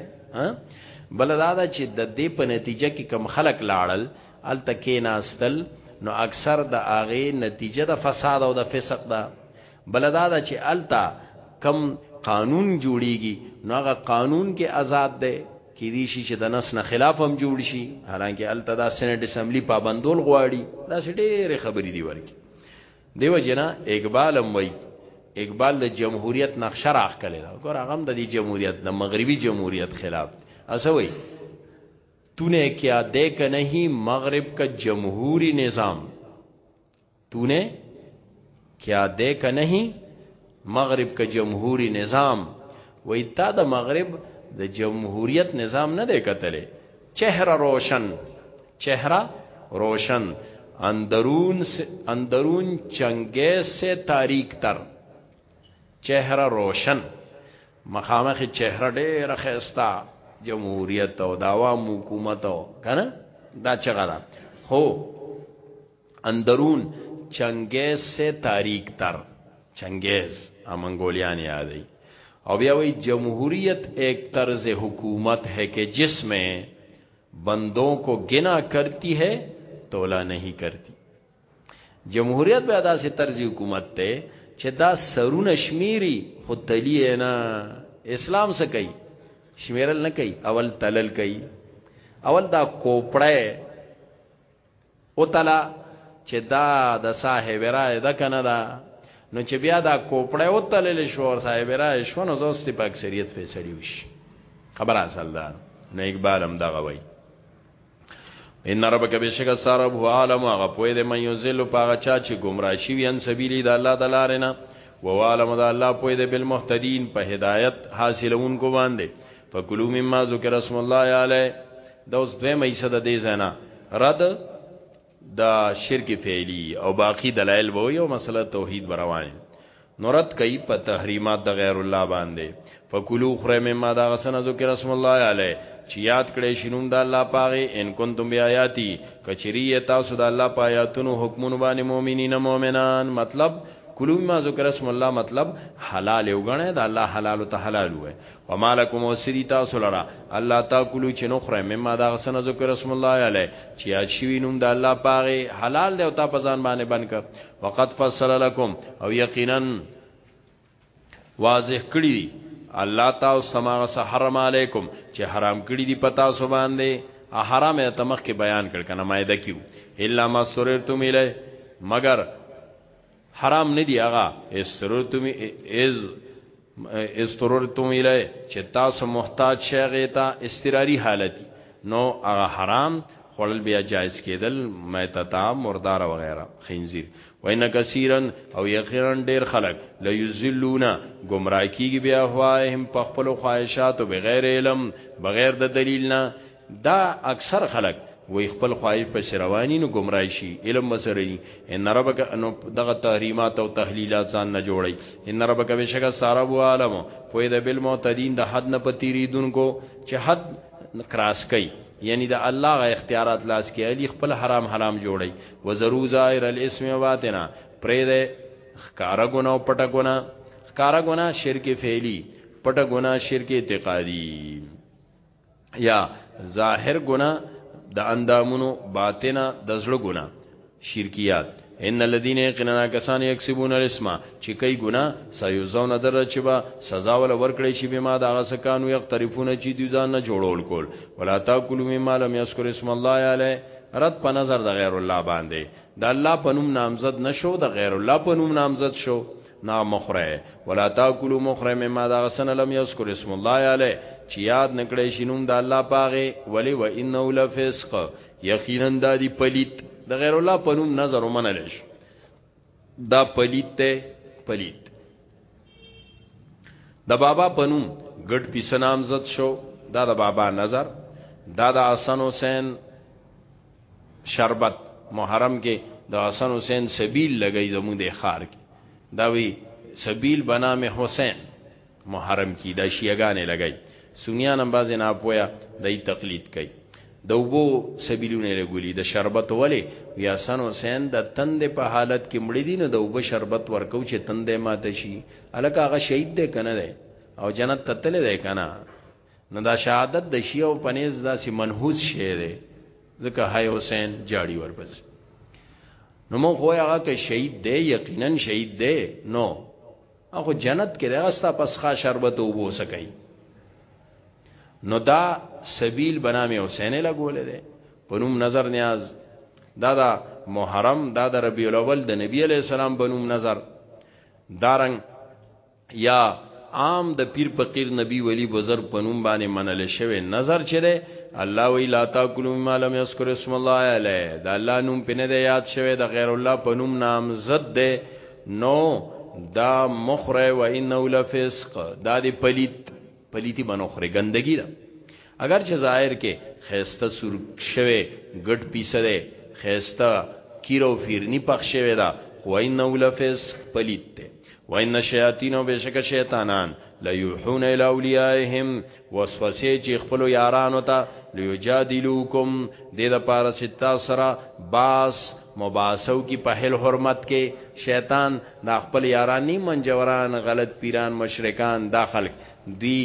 Speaker 1: بل دا دا چې د دې په نتیجه کې کم خلک لاړل هلته کېناستل نو اکثر د هغې نتیجه د فساد او د فسق ده بل دا ده چې هلته کم قانون جوړیږي نو هغه قانون کې آزاد ده کې دي شي چې د نس نه خلاف هم جوړ شي حالانکه الته دا سېنات اسمبلی پابندول غواړي دا ډېرې خبرې دی ورکی دیو جنا اقبال هم وای اقبال د جمهوریت نقشه راخ کړي دا ګور هغه د جمهوریت د مغربي جمهوریت خلاف اسوي تو نے کیا دیکھ نہیں مغرب کا جمہوری نظام تو نے کیا دیکھ نہیں مغرب کا جمہوری نظام وای تا د مغرب د جمهوریت نظام نه دی کتلی چهره روشن چهره روشن اندرون اندرون چنگیز سے تاریک تر چهره روشن مخامخ چهره ډیره خستا جمهوریت او د عوام حکومت او کنه دا چغه ده خو اندرون چنگیز سے تاریک تر چنگیز امنګولیان یادې او بیا وی جمهوریت ایک طرز حکومت ہے کہ جس میں بندوں کو گنا کرتی ہے تولا نہیں کرتی جمهوریت به داسې طرز حکومت ته چې دا سرونه شمیري خو تلی نه اسلام څه کوي شمیرل نه کوي اول تلل کوي اول دا کوپړه او تلا چې دا د صاحب رائے د کنه دا نو چې بیا دا کوپړه او تلل شو او صاحب رائے شو نو زوستي په اکثریت فیصله وشي خبره اصل ده نه اقبال هم دغه وای ان ربک بشک سرب هو عالم هغه پوی دی من یذل پاغه چا چې گمراه شي وین سبیلی د الله د لارې نه و عالم د الله پوی دی بالمحتدین په هدایت حاصلونکو باندې فکلوا مما ذکر اسم الله علی دا اوس دوی مې صد دې زنا رد دا شرک فعلی او باقی دلائل وو یو مسله توحید بروان نورت کوي په تحریمات د غیر الله باندې فکلوا خره مما دا غسن ذکر اسم الله علی چې یاد کړي شنوم د الله پاغه ان کنتم بیااتی کچری تاسو د الله پایاتونو حکمونو باندې مؤمنین مؤمنان مطلب کلو ما ذکر اسم الله مطلب حلال وګڼه د الله حلال ته حلال وای وما لكم وسری تاسو لرا الله تاکلو چې نو خره مما دا غسن ذکر رسول الله علی چې یاد شوی نوم د الله پاغه حلال دی او تا پزان باندې بن ک وقد فصل لكم او یقینا واضح کړی الله تاسو سماغه سه حرم علیکم چې حرام کړی دی پتا سو باندې حرام ته مخ کې بیان کړ کنه مایده کیو الا ما سررتم الی مگر حرام ندی هغه استرتم از استرتم الی چې تاسو محتاج شغه تا استراری حالت نو هغه حرام خړل بیا جایز کېدل میتتا مردار وغیرہ خنزیر وینا کثیرن او یقینا ډیر خلق لیذلونا گمراه کیږي بیا هواهم په خپل خواهشاتو بغیر علم بغیر د دلیل نه دا اکثر خلک وی خپل خواهی په رواني نو گمراه شي علم مسري ان ربک انو دغه تحریمات او تحلیلات ځان نه جوړي ان ربک بشک سارا بو عالم په دې بل معتدین د حد نه پتیری دونکو چې حد کراس کوي یعنی د الله غ اختیارات لاس کې علي خپل حرام حرام جوړي وزرو ظاهر الاسم واتنا پرې ده خکارا ګنا او پټه ګنا خکارا ګنا شرک فعلی پټه ګنا شرک اعتقادي یا ظاهر ګنا د اندامونو باطنه د زړه ګنا شرکیات ان الذين يقيننا كسان يكسبون الاسم چې کوي ګنا سيزون در چې با سزا ول ورکړي شي بما دا غسکانو يقترفون چې دي ځان نه جوړول کول ولا تاكلوا مما لم يذكر اسم الله عليه رد په نظر د غیر الله باندې د الله په نوم نامزد نشو د غیر الله په نوم نامزد شو نا مخره ولا تاکلوا مخره مما دا غسن لم یذکر اسم الله علی چې یاد نکړې شینوم د الله پاغه ولی و انه لفسق یقینا د دی پلیت د غیر الله پنوم نظر ومنل شي دا پلیت ته پلیت د بابا پنوم ګډ پیسنام زد شو دا د بابا نظر دا د حسن حسین شربت محرم کې د حسن حسین سبیل لګی زموږ د خار کې دا وی سبیل بنام حسین محرم کې دا شیعاګانې لګی سنیان هم بعضې نه پویا دای تقلید کوي د وبو سبیلونه لګولي د شربت ولې وی حسن حسین د تند په حالت کې مړ دي نه د وبو شربت ورکو چې تند ماته شي الکه هغه شهید دی کنه دی او جنت ته تل دی کنه نو دا شهادت د شیعه او پنیز داسې منحوس شی دی ځکه هاي حسین جاړي ورپسې نو مونږ خو هغه کې شهید دی یقینا شهید دی نو اخو جنت کې دغه ستا پسخه شربت وبو سکي نو دا سبیل بنام حسین لګول دی پنوم نظر نیاز دا دا محرم دا دا ربیع الاول د نبی علی السلام بنوم نظر دارنګ یا عام د پیر فقیر نبی ولی بزرگ پنوم باندې منل شوی نظر چي ده الله وی لا تاکلوا مما لم یذکر اسم الله علیه دا الله نوم پنه ده یاد شوی د غیر الله پنوم نام زد ده نو دا مخره و انه لفسق دا دی پلیت پلیتی بنو خره ګندګی ده اگر چې ظاهر کې خيسته سور شوه ګډ پیسه ده خيسته کیرو فیرنی پخ شوه ده خو ان ولفس پلیت ده وان شیاطین بشک شیطانان لا یوحون الی اولیاءهم وسوسه چې خپل یارانو ته لیجادلوکم د د پاره ستا سره باس مباسو کی په هل حرمت کې شیطان دا خپل یاران نی منجوران غلط پیران مشرکان دا خلق دی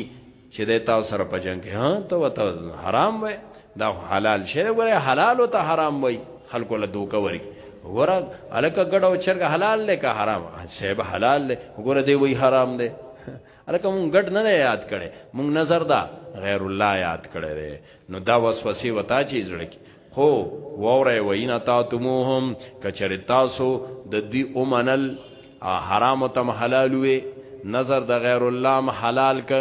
Speaker 1: چې د تاسو سره په جنگ کې ها ته وته حرام وای دا حلال شی وره حلال او ته حرام وای خلکو له دوکه وری وره الکه ګډو چرګ حلال نه که حرام صاحب حلال نه وګوره دی وای حرام دی الکه مونږ ګډ نه یاد کړي مونږ نظر دا غیر الله یاد کړي نو دا وسوسه وتا چی زړه کې خو ووره وینا تاتموهم کچری تاسو د دوی اومنل حرام تم حلال وی نظر د غیر الله م حلال ک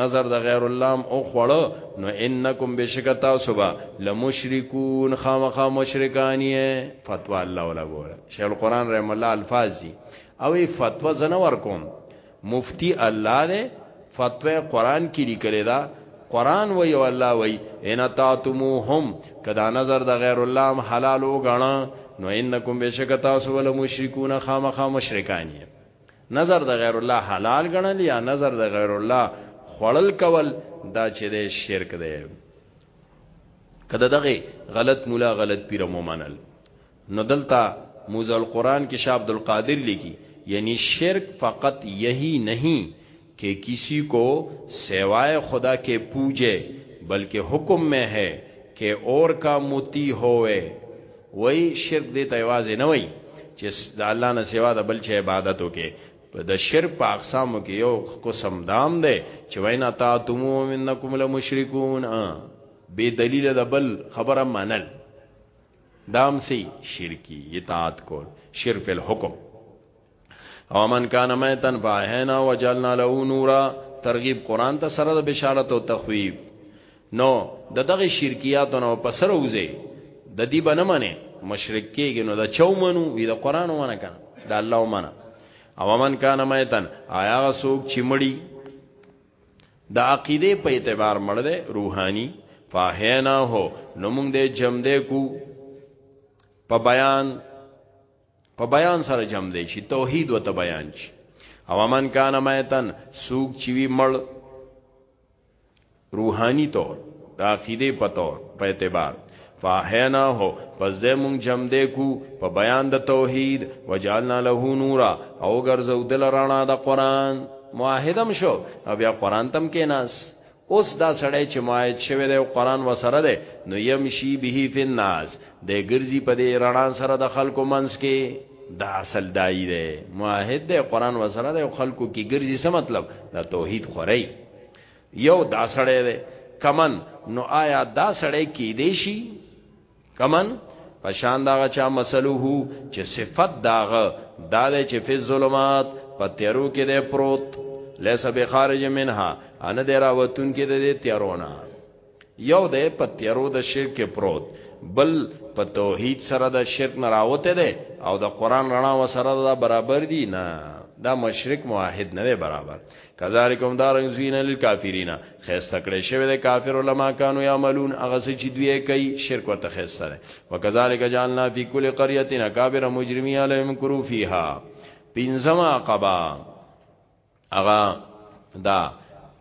Speaker 1: نظر د غیر الله م او خوړو نو انکم بشکتا صبح لمشرکون خامخا مشرکانی فتوا الله ولا ګور شیخ القران رحم الله الفاظی او فتوا زنه ور کوم مفتی الله ده فتوی قران کی لیکلی دا قران وی او الله وی ان تاتموهم کدا نظر د غیر الله هم حلال وګڼه نو انکم بشکتا سول مشرکون خامخا مشرکانی نظر د غیر الله حلال ګڼل یا نظر د غیر الله خړل کول دا چې د شرک دی کده دغه غلط مولا غلط پیر مومنل نو دلته موزه القرآن کې شاه عبدالقادر لیکي یعنی شرک فقط یہی نہیں کہ کسی کو سوائے خدا کے پوجے بلکہ حکم میں ہے کہ اور کا متی ہوئے وای شرک دې ته आवाज نه وای چې د الله نه سوا د بل چا عبادت وکي په د شرک په اقسامو کې یو قسم دام دی چې وینا تا تمو منکم لمشرکون به دلیل د بل خبره منل دام سی شرکی اطاعت کول شرک فی الحکم او من کان میتن فاحینا وجعلنا له نورا ترغیب قران ته سره د بشارت او تخویب نو د دغه شرکیات نو په سره وځي د دې بنه منه مشرک کېږي نو د چو منو وی د قران ومنه کنه د الله ومنه او من کان میتن آیا سوک چې مړی د عقیده په اعتبار مړ دی روحانی فاهینا هو نو موږ دې جمع دې کو په بیان په بیان سره جمع دې شي توحید وته بیان شي او من کان میتن سوق چوي مړ روحانی طور د عقیده په طور په اعتبار فاحینا هو پس دې مونږ جم دې کو په بیان د توحید وجعلنا له نورا او ګرځو دل رانا د قران معاهدم شو او بیا قران تم کې ناس اوس دا سړی چې معاهد شوی دی او قران وسره دی نو يمشي به فی الناس د ګرځي په دې رانا سره د خلکو منس کې دا اصل دای دی معاهد دی قران وسره دی او خلکو کې ګرځي څه مطلب دا توحید خوري یو دا سړی دی کمن نو آیا دا سړی کې دی شي کمن پشان داغه چا مسلوه چې صفت داغه دا دی چې فی ظلمات په تیرو کې دی پروت لیسا به خارج منها ان دی راوتون کې دی تیرونه یو دی په تیرو د شرک پروت بل په توحید سره د شرک نه راوته دی او د قران رڼا و سره دا برابر دی نه دا مشرک موحد نه برابر کذالک هم دارن زوین للکافرین خیس کړي شوی د کافر علما کانو یعملون هغه څه چې دوی کوي شرک ورته خیس سره وکذالک جعلنا فی کل قريه اکابر مجرمی علیهم کرو فیها پنځما قبا هغه دا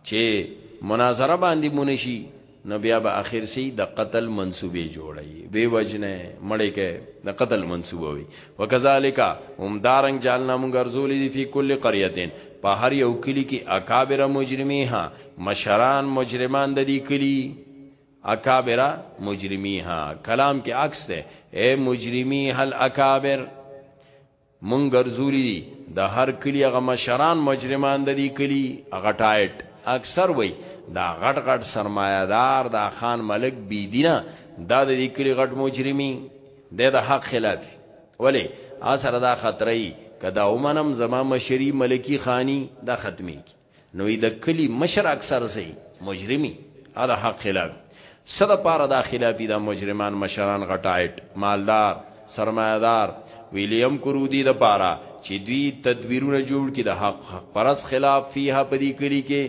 Speaker 1: چې مناظره باندې مونږ شي نو بیا به اخر سی د قتل منسوبه جوړي به وجنه مړې کې د قتل منسوبه وي وکذالک هم دارنګ جالنا مونږ ارزولې دي په کل قريهتين په هر یو کلی کې اکابر مجرمي ها مشران مجرمان د دې کلی اکابر مجرمي ها کلام کې عکس ده اے مجرمي هل اکابر مونږ ګرځولي دي د هر کلي هغه مشران مجرمان د دې کلي هغه ټایټ اکثر وای دا غټ غټ سرمایه دار دا خان ملک بی دینه دا د دې کلي غټ مجرمي د د حق خلاف ولی اثر دا خطرې کدا ومنم زما مشری ملکی خانی دا ختمي کی نو د کلی مشر اکثر سي مجرمي دا حق خلاف سره پاره دا خلافي دا مجرمان مشران غټایټ مالدار سرمایدار ویلیم کرو دی د پاره چې دوی تدبیرونه جوړ کړي د حق حق پرس خلاف فيها پدی کلی کې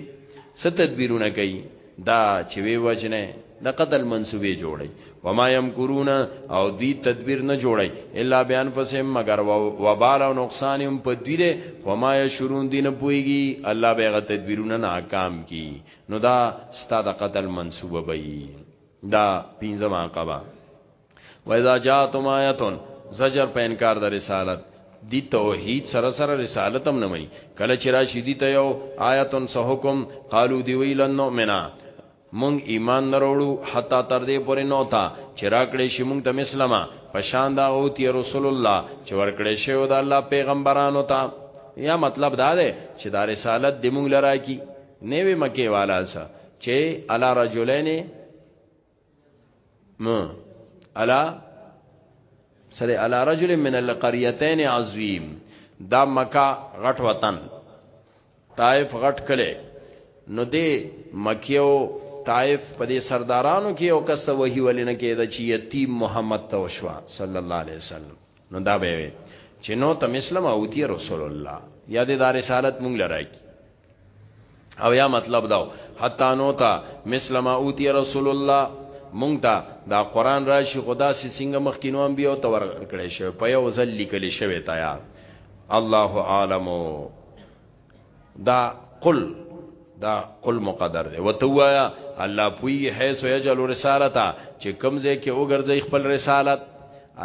Speaker 1: ست تدبیرونه کوي دا چې وی وجنه د قتل منسوبې جوړي وما يمکرون او دوی تدبیر نه جوړي الا بیان فسم مگر وبال او نقصان هم په دوی ده وما يشرون دین پويږي الله به غ تدبیرونه ناکام کی نو دا ستاد قتل منسوبه بي دا پینځه عقبه و اذا جاءتم آیتون زجر په انکار د رسالت دی توحید سره سره رسالت هم نه مانی کله چې راشي دی ته یو آیتون سه حکم قالو دی ویل نو منا مونږ ایمان نه وروړو حتا تر دې پورې نو تا چې راکړې شي مونږ ته مسلمه پشان دا او تی رسول الله چې ورکړې شي او د الله پیغمبرانو ته یا مطلب دا ده چې دا رسالت د مونږ لرا کی نیوی مکه والا سه چې علا رجلین ما الا سره الا رجل من القريتين عظيم دا مکه غټ وطن طائف غټ کله نو دې مکیو طائف په دې سردارانو کې او کس وਹੀ ولنه کې دا چې یتیم محمد توشوا صلی الله علیه وسلم نو دا به چې نو تم اسلام او تی رسول الله یا دې دار رسالت مونږ لراکی او یا مطلب داو حتا نو تا مثل ما اوتی رسول الله مونږ ته دا قران راشي خدا سي څنګه مخکینو انبیو ته ورکړې شو په یو ځل لیکل شوی تا یا الله عالم دا قل دا قل مقدر دی وتوایا الله پوی حیث یجل رسالتا چې کمزه کې وګرځي خپل رسالت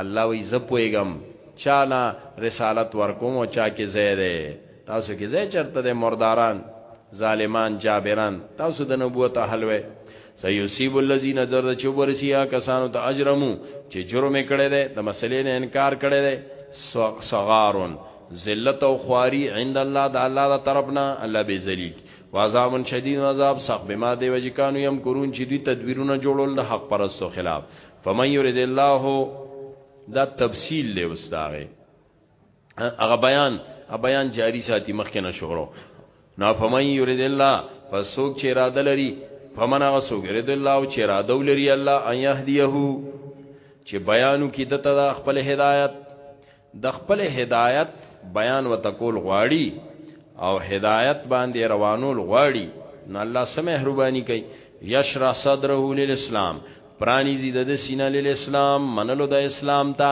Speaker 1: الله وی زپویګم چاله رسالت ورکوم او چا کې زیره تاسو کې ځای چرته د مرداران ظالمان جابران تاسو د نبوت حلوه سيصيب الذين در چوبرسيا کسانو ته اجرمو چې جرم کړي دي د مسلې نه انکار کړي دي صغارون ذلت او خواري عند الله د الله د طرفنا الله به ذلیل وعذاب شدید عذاب سخت بما دی وجکانو يم قرون چې دوی تدبیرونه جوړول د حق پرستو خلاف فمن يريد الله دا تفصیل له وسداغه هغه بیان هغه بیان جاری ساتي مخکې نه شورو نو فمن یرید الله پس څوک چې اراده لري فمن هغه څوک یرید الله او چې اراده لري الله ان یهدیه چې بیانو کې د تدا خپل هدایت د خپل هدایت بیان وتکول غواړي او هدایت باندې روانول غواړي نو الله سم مهرباني کوي یشرح صدره للاسلام پرانی زیده د سینه للاسلام منلو د اسلام ته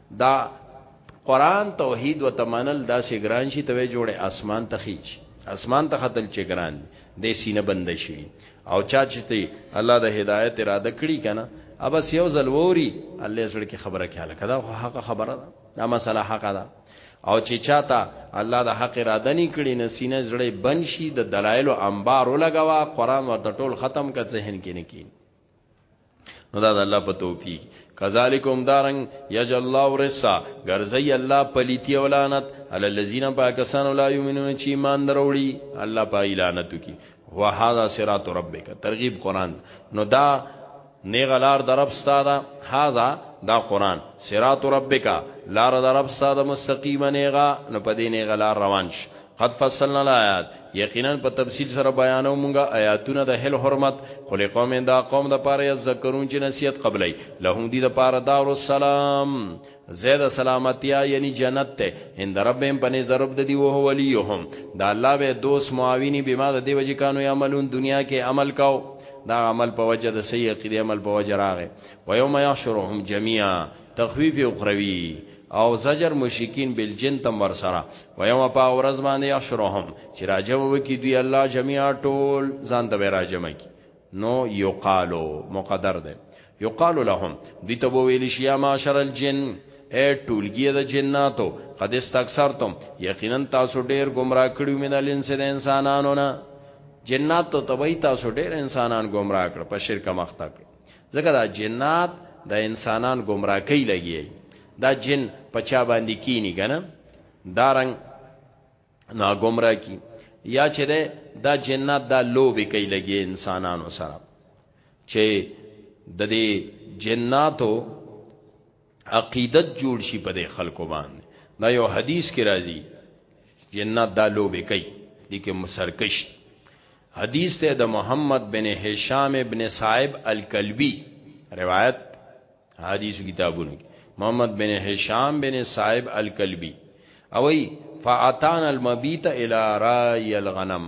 Speaker 1: دا قران توحید وتمنل دا سي ګران شي ته جوړه اسمان ته خيچ اسمان ته خدل چې ګران دې سینه بند شي او چا چې ته الله د هدایت اراده کړی کنه ابا سیو زلوري الله سره کې خبره کړه کدا خو حق خبره ده دا مسله حق ده او چې چاته الله د حق اراده نه کړی نه سینه زړه بند شي د دلایل او انبار لګوا قران ورته ټول ختم کړ ذهن کې نه کین نو دا د الله په توفیق کذالکم دارن یج الله رسا غرزی الله پلیتی اولانت علی الذین پاکستان لا یمنون چی ایمان دروړي الله پای لعنت کی هو هذا صراط ربک ترغیب قران نو دا نیغلار درب ستاده هاذا دا قران صراط ربک لار درب ستاده مستقیمه نیغه نو پدې نیغلار روان شي قد فصلنا الآیات یقینا په تفصیل سره بیانو مونږه آیاتونه د هل حرمت خو لقوم دا قوم د پاره یذکرون چې نصیحت قبلای لهم دی د پاره دار السلام زید سلامتیا یعنی جنت ته هند ربهم پنه ضرب د دی او هو ولیهم دا الله به دوست معاونی بما د دی وجه کانو یعملون دنیا کې عمل کاو دا عمل په وجه د صحیح عقیده عمل په وجه راغې و یوم یحشرهم جميعا تخویف اخروی او زجر مشکین بالجن تم ورسره و یوم پا ورځ باندې یحشرهم چې راجم وکي دوی الله جميعا ټول ځان ته راجم کی نو یقالو مقدر ده یقالو لهم دوی ته ویل شي یا معاشر الجن اے ټولګي د جناتو قد استکثرتم یقینا تاسو ډیر گمراه کړو من الانس د انسانانو نه جناتو ته وای تاسو ډیر انسانان گمراه کړ په شرک مخته کړ ځکه دا جنات د انسانان گمراه کوي لګي دا جن پچا باندې کینی کنه دارنګ نا گمراه کی یا چې ده دا جنات دا لوبي کوي لګي انسانانو سره چې د دې جناتو عقیدت جوړ شي په دې خلکو باندې دا یو حدیث کې راځي جنات دا لوبه کوي دي کې مسرکش حدیث ته د محمد بن هشام ابن صاحب الکلبی روایت حدیث کتابونو کې محمد بن هشام بن صاحب الکلبی او ای فاتان المبیت الی رای الغنم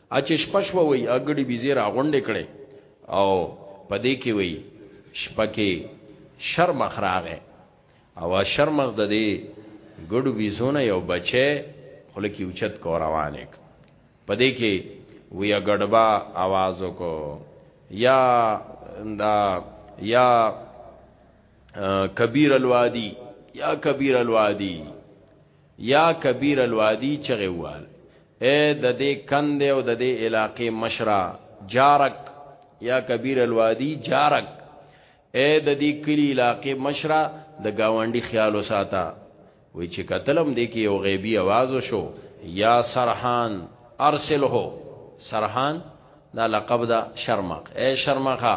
Speaker 1: ا چې شپه شوه وي ا ګړي بيزې را غونډې کړې او په دې کې وي شپه کې شرمخ راغې او شرمخ د دې ګړو بيزونه یو بچي خله کې اوچت کو روانې په دې کې ویا ګډبا आवाज وکړو یا دا یا کبیر الوادی یا کبیر الوادی یا کبیر الوادی چغې ووهل، اې د دې کندې او د دې علاقې مشره جارک، یا کبیر الوادی جارک، اې د دې کلي علاقې مشره د ګاونډي خیال وساته. وی چې کتلم دې کې یو غیبي اواز وشو، یا سرحان ارسله، سرحان دا لقب ده شرمخ، اې شرمخه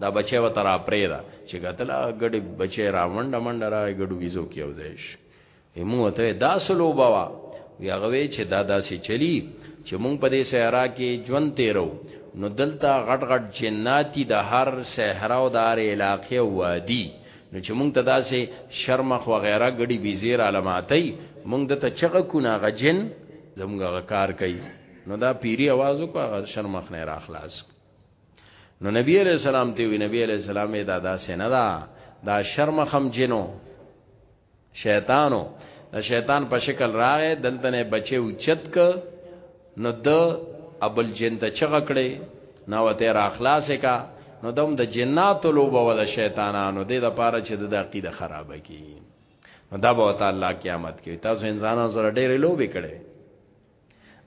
Speaker 1: دا بچی ورته راپرېږده. چې کتل هغه ګډ بچی راونډه منډه راغی، ګډو ویزو کې یو ځای شو. همو ته دا سلو بوا وی هغه وی چې دا داسې چلی چې مونږ په دې صحرا کې ژوند تیرو نو دلته غټ غټ جناتی د هر صحرا او د هر علاقې وادي نو چې مونږ ته داسې شرمخ و غیره غړي بيزیر علاماتي مونږ د ته چغه کو نه غجن زمونږ کار کوي نو دا پیری आवाज کو هغه شرمخ نه را خلاص نو نبی علیہ السلام ته وی نبی علیہ السلام دا داسې نه دا دا شرمخم جنو شیطانو د شیطان په شکل راغې دلته نه بچي اوچت ک نو د ابل جن ته چغه کړي نو ته را خلاص کا نو دم د جنات لوبه و د شیطانانو د د پاره چې د عقیده خراب کی نو دا به تعالی قیامت کې تاسو انسانانو سره ډېرې لوبې کړي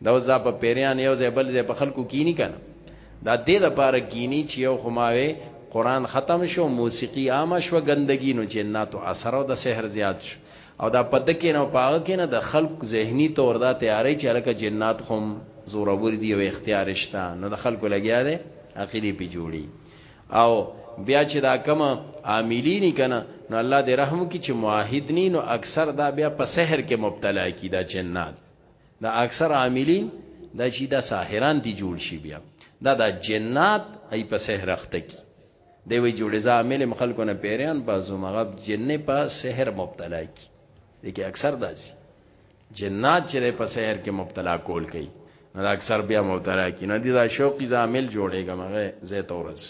Speaker 1: دا اوس دا په پیریان یو ځای بل ځای په خلکو کینی کنه دا دې د پاره کینی چې یو خماوي قران ختم شو موسیقي عام شو ګندګي نو جناتو اثر او د سحر زیات شو او دا پدکې نو پاغه کې نه د خلق ذهني تور دا تیارې چې الکه جنات هم زور ور دي او اختیار شته نو د خلکو لګیا دي عقیده پی جوړي او بیا چې دا کم عاملینی کنه نو الله دې رحم کی چې معاهد نی نو اکثر دا بیا په سحر کې مبتلا کی دا جنات دا اکثر عاملین دا چې دا ساحران دي جوړ شي بیا دا دا جنات ای په سحر اخته کی دی وی جوړې ځامل مخلکو نه پیریان په زمغب جنې په سحر مبتلا کی دغه اکثر داسي جنات چې په سحر کې مبتلا کول کوي نو اکثر بیا مبتلا کی نه دي دا شوقي ځامل جوړېږي مغه زه تورس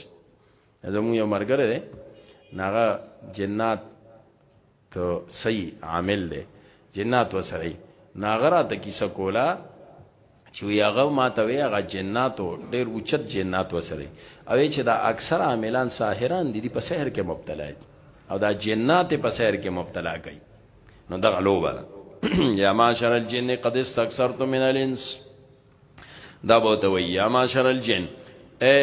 Speaker 1: زمو یو مرګره ده ناغه جنات ته سي عامل دی جنات وسعي نو هغه راته کیسه کوله چې وی هغه ماته وی هغه جناتو ډېر اوچت جنات وسره او چې دا اکثر عاملان ساحران دي په سحر کې مبتلا دي او دا جنات په سحر کې مبتلا کوي نو دغه لوبه یا معاشر الجن قد استكثرتم من الانس دا به ته وی یا معاشر الجن اے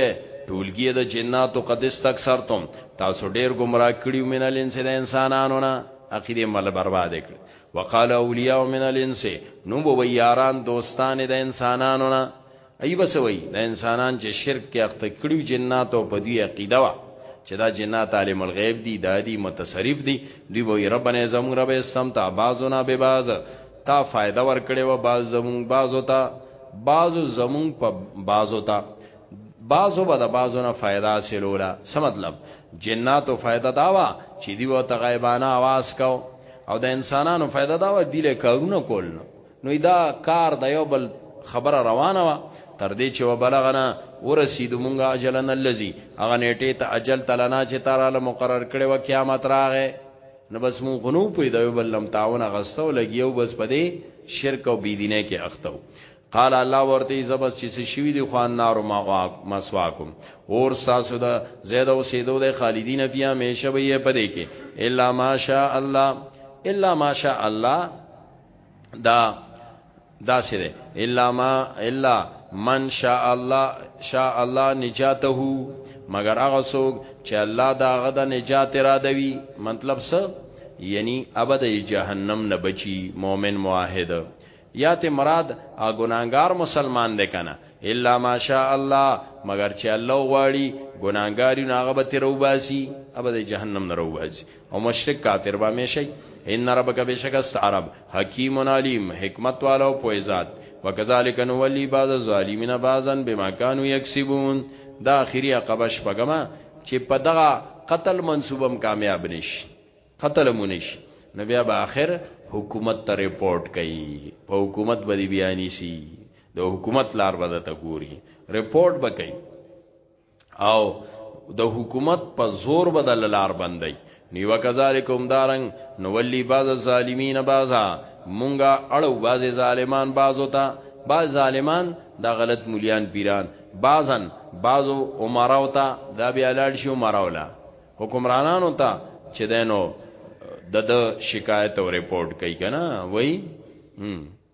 Speaker 1: ټولګي د جناتو قد استکثرتم تاسو ډیر گمراه کړیو من الانس د انسانانو نه عقیده مل برباد کړ وقال اولیاء من الانس نو به یاران دوستان د انسانانو نه ای بس وای د انسانان چې شرک کې اخته کړیو جناتو په دی عقیده وا چې دا جنات عالم الغیب دي دادی متصرف دي دی وای ربنا زمون رب سمتا بازونا به باز تا فائدہ ور کړې و باز زمون بازو تا بازو زمون په بازو تا بازو به د بازو نه فائدہ حاصلولا څه مطلب جناتو فائدہ داوا چې دی وو ته غیبانه आवाज کو او د انسانانو فائدہ داوا دی له کارونه کول نو دا کار د یو بل خبره روانه وا تر دې چې وبلغنا ورسید مونږه اجلن الذی اغه نیټه ته اجل تلنا چې تعالی مقرر کړي و قیامت راغې نو بس مون غنو په دا یو بلم تعاون غستو لګیو بس پدې شرک او بيدینه کې اختو قال الله ورته زبس چې شوی دی خوان نار ما واق مسواکم اور ساسو دا زید او سیدو د خالدین فی همیشه به پدې کې الا ماشاء الله الا ماشاء الله دا داسې دی الا ما الا من شاء الله شاء الله نجاته مگر هغه څوک چې الله دا غدا نجات را دوي مطلب څه یعنی ابد جهنم نه بچي مؤمن موحد یا ته مراد ا ګناګار مسلمان دی کنه الا ماشاء الله مگر چې الله غواړي ګناګاری ناغه به تیرو باسي ابد جهنم نه روباسي او مشرک کافر به می شي ان ربک بشک استعرب حکیم علیم حکمت والا او پوی ذات وکذالک نولی بعض الظالمین بعضا بما كانوا یکسبون دا اخیری عقبه شپګما چې په دغه قتل منسوبم کامیاب نشي قتل مونش نو بیا به اخر حکومت ته رپورت کوي په حکومت باندې بیانې سي د حکومت لار به ته ګوري رپورت به کوي او د حکومت په زور بدل لار بندي نیو کذالکم دارنګ نو ولی باز ظالمین بازا مونږه اړو باز ظالمان بازو ته باز ظالمان دا غلط مليان پیران بازن بازو عمراو ته دا بیا لاړ شي عمراو لا حکمرانانو ته چې دینو د د شکایت او رپورت کوي کنه وای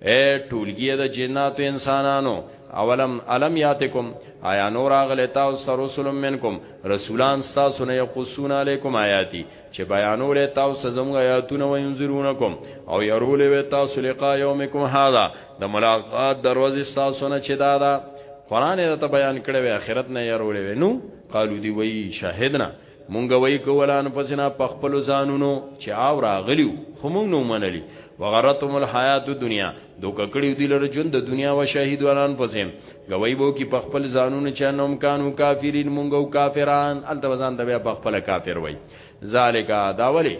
Speaker 1: اے ټولګی د جناتو انسانانو اولم علم یاتکم آیا نور اغلی تاسو سره رسول منکم رسولان تاسو نه یقصون علیکم آیاتی چې بیانول تاسو زموږ آیاتونه و ينذرونکم او يرول و تاسو لقاء یومکم هذا د ملاقات دروازه تاسو نه چې دا دا قران ته بیان کړي و اخرت نه يرول و نو قالو دی وی شاهدنا مونږ وای کولان پسنا په خپل ځانونو چې آو راغلیو خو مونږ نو منلی وغرتهم الحیات الدنیا دوک کړیو دی لره ژوند د دنیا او شهید ولان پسې گوی بو کی په خپل ځانونو چې نوم کانو کافرین مونږ او کافران التوزان د بیا په خپل کافر وای ذالک دا ولی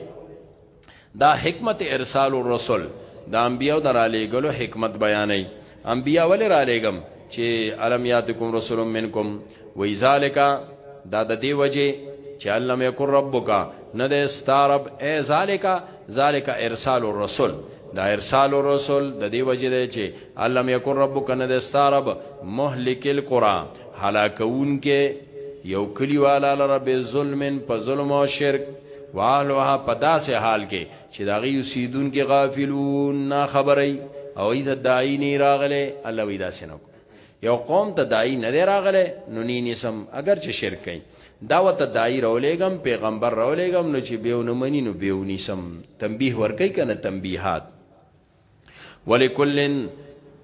Speaker 1: دا حکمت ارسال الرسل د انبیو در علیګلو حکمت بیانې انبیا ولې را لېګم چې علم یاتکم رسول منکم وی ذالک دا د دی وجه چې علم یکر ربک نه د استرب ای ذالک ذالک ارسال الرسل دا ارسال الرسل د دی وجه دی چې علم یکر ربک نه د استرب مهلک القرى هلاکون کې یو کلیواله لره به ظلمن په ظلم او شرک واهلها په داسې حال کې چې دا غي سیدون کې غافلون نه خبري او ایت دای نه راغله الله وی داسې نه یو قوم ته دای نه راغله نو نی نسم اگر چې شرک کوي دعوت دای رولېګم پیغمبر رولېګم نو چې بیو نه منی نو بیو نسم تنبیه ورکې کنه تنبیحات ولکلن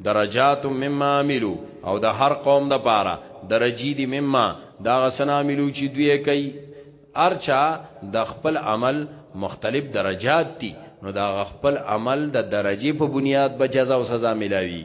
Speaker 1: درجات مما عملو او د هر قوم د پاره درجی دی مما دا غسن عملو چې دوی کوي ارچا د خپل عمل مختلف درجات دي نو دا خپل عمل د درجه په بنیاد به جزا او سزا ملاوي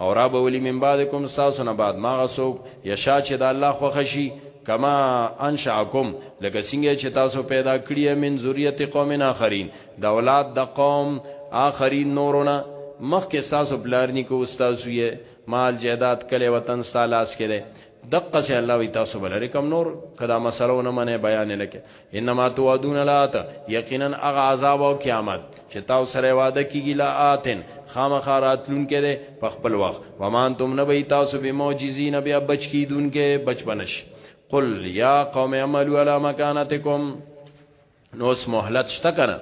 Speaker 1: او را به ولی من بعدکم تاسو نه بعد ما غسو یشا چې د الله خوښ شي کما انشاکم لکه څنګه چې تاسو پیدا کړی من ذریه قوم اخرین د اولاد د قوم اخرین نورونه مخکې تاسو بلار نیکو استادو یې مال جیدات کله وطن ستالاس کړي دقه سي الله وي تاسو بلری کم نور کدا مسلو نه منه بیان نه کې انما توعدون لات یقینا اغه عذاب او قیامت چې تاسو سره وعده کیږي لاتن خامخاراتلون کې ده په خپل وخت ومان تم نه وي تاسو به معجزین بیا بچ کیدون کې بچ بنش قل یا قوم عملوا علی مکانتکم نو اس مهلت شته کنه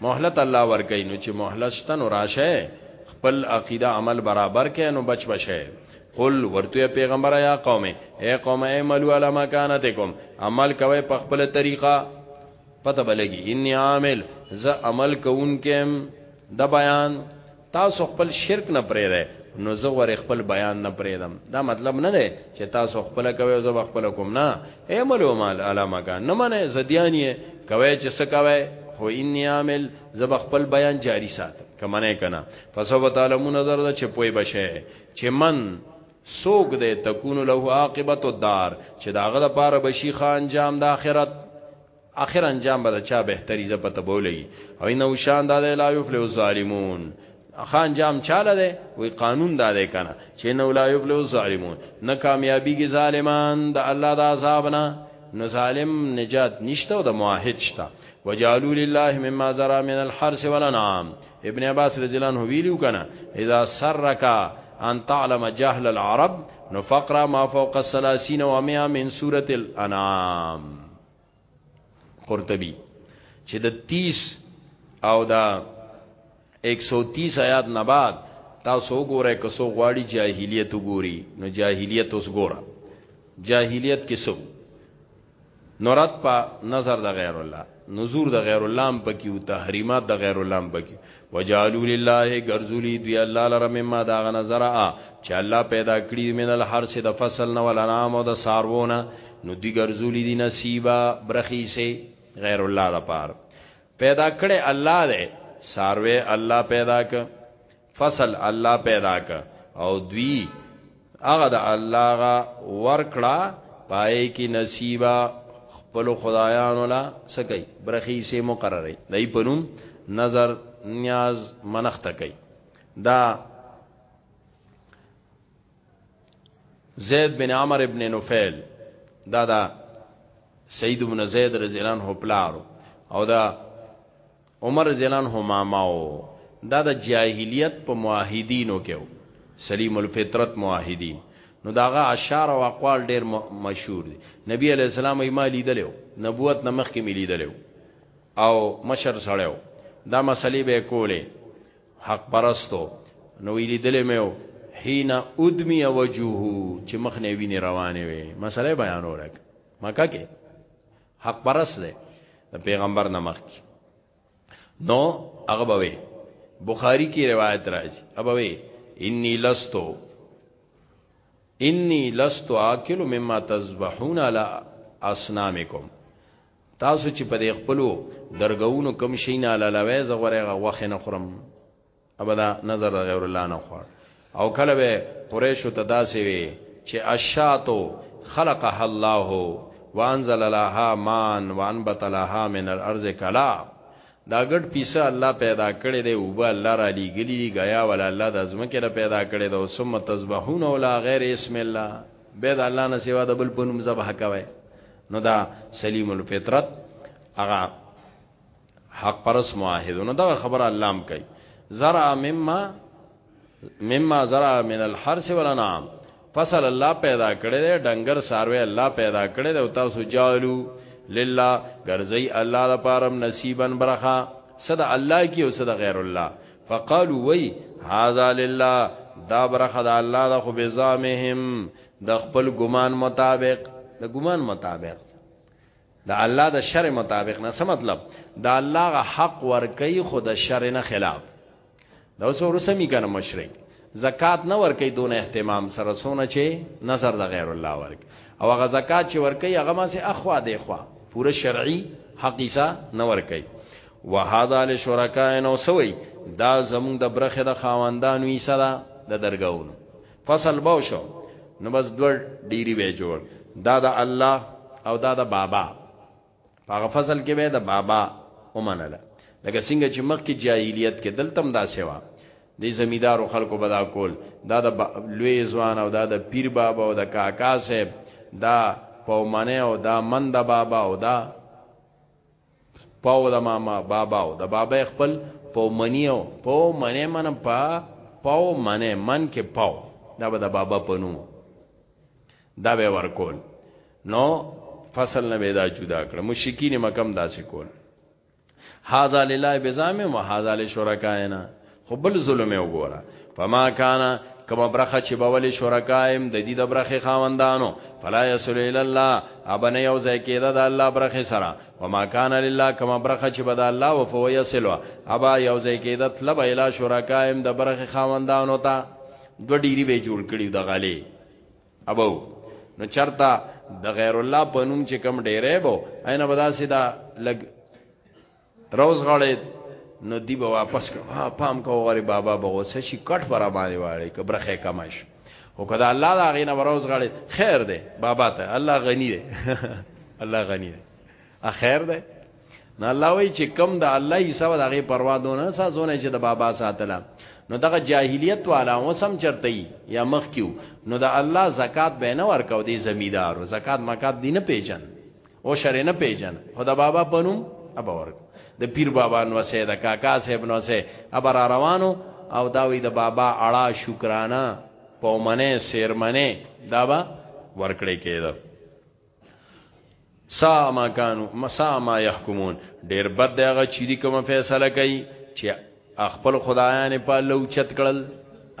Speaker 1: مهلت الله ورکې نو چې مهلت شته نو راشه خپل عقیده عمل برابر کړي نو بچ بشه قل ورته پیغمبر یا قومه اے قومه اعملوا علی مکانتکم عمل کوي په خپل طریقه پته بلګي انی عامل ز عمل کوونکم د بیان تاسو خپل شرک نه پرې ده نو زه ور خپل بیان نه پرې دم دا مطلب نه ده چې تاسو خپل کوي زه خپل کوم نه اے ملو مال علامه کا نه منه زديانی کوي چې څه کوي خو انی عامل زب خپل بیان جاری سات کمنه کنا پس و تعالی مون نظر د چې پوي بشه چې من سوګ دې تکون له عاقبت الدار چې داغه د پاره بشي خان جام د اخرت اخر انجام به د چا بهتري زه پته بولګي او انه شان دا لا یفلح الظالمون اخا انجام چاله ده وی قانون دا ده کنه چې نو لا یفلح الظالمون نه کامیابی کی ظالمان د الله د عذاب نه نو ظالم نجات نشته او د موحد شته وجعلوا لله مما زرع من الحرث والانعام ابن عباس رضی الله عنه ویلو کنه اذا سرک ان تعلم جهل العرب نو فقرا ما فوق الثلاثين و100 من سوره الانعام قرطبي چې د 30 او دا 130 آیات نه بعد تاسو وګورئ که څو غواړي جاهلیت وګوري نو جاهلیت اوس ګوره جاهلیت کې څو نورات په نظر د غیر الله نذور د غیر الله هم پکې او تحریمات د غیر الله هم پکې وجعلوا لله غرزلی دوی الله لره مما دا غنظر ا چې الله پیدا کړی من الحرس د فصل نه ولنام او د سارونه نو دی غرزلی دی نصیبا برخی سي غیر الله د پار پیدا کړي الله دې ساروي الله پیدا ک فصل الله پیدا ک او دوی هغه د الله غا ورکړه پای کی نصیبا خپل خدایانو لا سکی برخی سه مقرره دای پنوم نظر نیاز منخت کوي دا زید بن عمر ابن نفیل دا دا سید بن زید رضی الله عنه پلارو او دا عمر رضی الله عنه ماما وو دا د جاهلیت په موحدینو کې وو سلیم الفطرت موحدین نو دا غا اشعار او اقوال ډیر مشهور دي نبی علی السلام یې ما لیدلو نبوت نمخ کې ملي دلو او مشر سړیو دا مسلې به کولې حق پرستو نو ویلی دلې مې حين ادمي وجهه چې مخ نه ویني روانه وي مسله بیانولک مکه کې حق پرست دی د پیغمبر نه مخکې نو هغه به وي بخاری کی روایت راځي هغه وي انی لستو انی لستو اکل مما تذبحون علی اسنامکم تاسو چې په دې خپلو درګونو کم شین علاوه زغره غوخه نه خورم ابدا نظر د غیر الله نه خوړ او کله به قریشو ته داسې وي چې اشاتو خلقها الله وانزل لها مان وانبت لها من الارض کلا دا ګډ پیسه الله پیدا کړی دی او به الله را لېګلی دی غیا ول الله د ازمکه را پیدا کړی دی او ثم تذبحون ولا غیر اسم الله به د الله نه سیوا د بل پنوم ذبح کوي نو دا سلیم الفطرت هغه حق پرس معاهد نو دغه خبره الله هم کوي زرع مما مما زرع من الحرث والانعام فصل الله پیدا کړی دی ډنګر ساروی الله پیدا کړی دی او تاسو جالو لله ګرځي الله د پاره نصیبن برخه صد الله کی او صد غیر الله فقالوا وی هاذا لله دا برخه د الله د خو بزامهم د خپل ګمان مطابق د ګمان مطابق د الله د شر مطابق نه څه مطلب د الله غ حق ورکي خو د شر نه خلاف دا اوس ورسمي کنه مشرک زکات نه ورکي دون اهتمام سره سونه چې نظر د غیر الله ورک او هغه زکات چې ورکي هغه ما سي اخوا دی خوا پوره شرعي حقیسا نه ورکي وهذا لشرکائنا سوي دا زمون د برخه د خاوندانو یې سره د درګاونو فصل بو شو نو بس دوړ ډیری به جوړ دا د الله او دا د بابا هغه فصل کې به د بابا ومنله لکه څنګه چې مخکې جاهلیت کې دلتم دا سیوا د زمیدارو خلکو بدا کول دا د لوی ځوان او دا د پیر بابا او د کاکا صاحب دا پومنه او دا مند بابا او دا پاو د ماما باباو د بابا خپل پاو منیو پاو منه منم پا پاو منه من کې پاو دا به د بابا پنو دا به ورکول نو فصل نه به دا جدا کړ مشکین مکم داسې کول هاذا لله بزام و هاذا لشرکاینا خو بل ظلم یې وګوره فما کان کما برخه چې بولې شرکایم د دې د برخه خاوندانو فلا یسل الی الله ابن یو ځای کېده د الله برخه سره وما کان لله کما برخه چې بد الله او فو یسل ابا یو ځای کېده طلب الی شرکایم د برخه خاوندانو ته دو ډیری به جوړ کړي د غالي ابو نو چرتا د غیر الله پنوم چې کم ډیره بو اینه بداسي دا لګ روز غړې نو دی به واپس کو پام کو غری بابا به غوسه شي کټ پر باندې واړی که برخه کمش او کدا الله دا غینه روز غړې خیر دی بابا ته الله غنی دی الله غنی دی ا خیر دی نو الله وی چې کم د الله یې سوا دغه پروا دونه سازونه چې د بابا ساتله نو دغه جاهلیت والا وسم چرته یا مخ کیو نو د الله زکات به نه ورکاو دی زمیدار زکات مکات دینه پیژن او شر نه پیژن خدا بابا پنوم ابا ورک د پیر بابا نو سه د کاکا صاحب نو سه ابر روانو او داوی د بابا اړه شکرانه پومنه سیرمنه دا با ورکړې کېده سا ما کانو مسا ما يحكمون ډېر بد دغه چيري کوم فیصله کوي چې خپل خدایان په لو چت کړل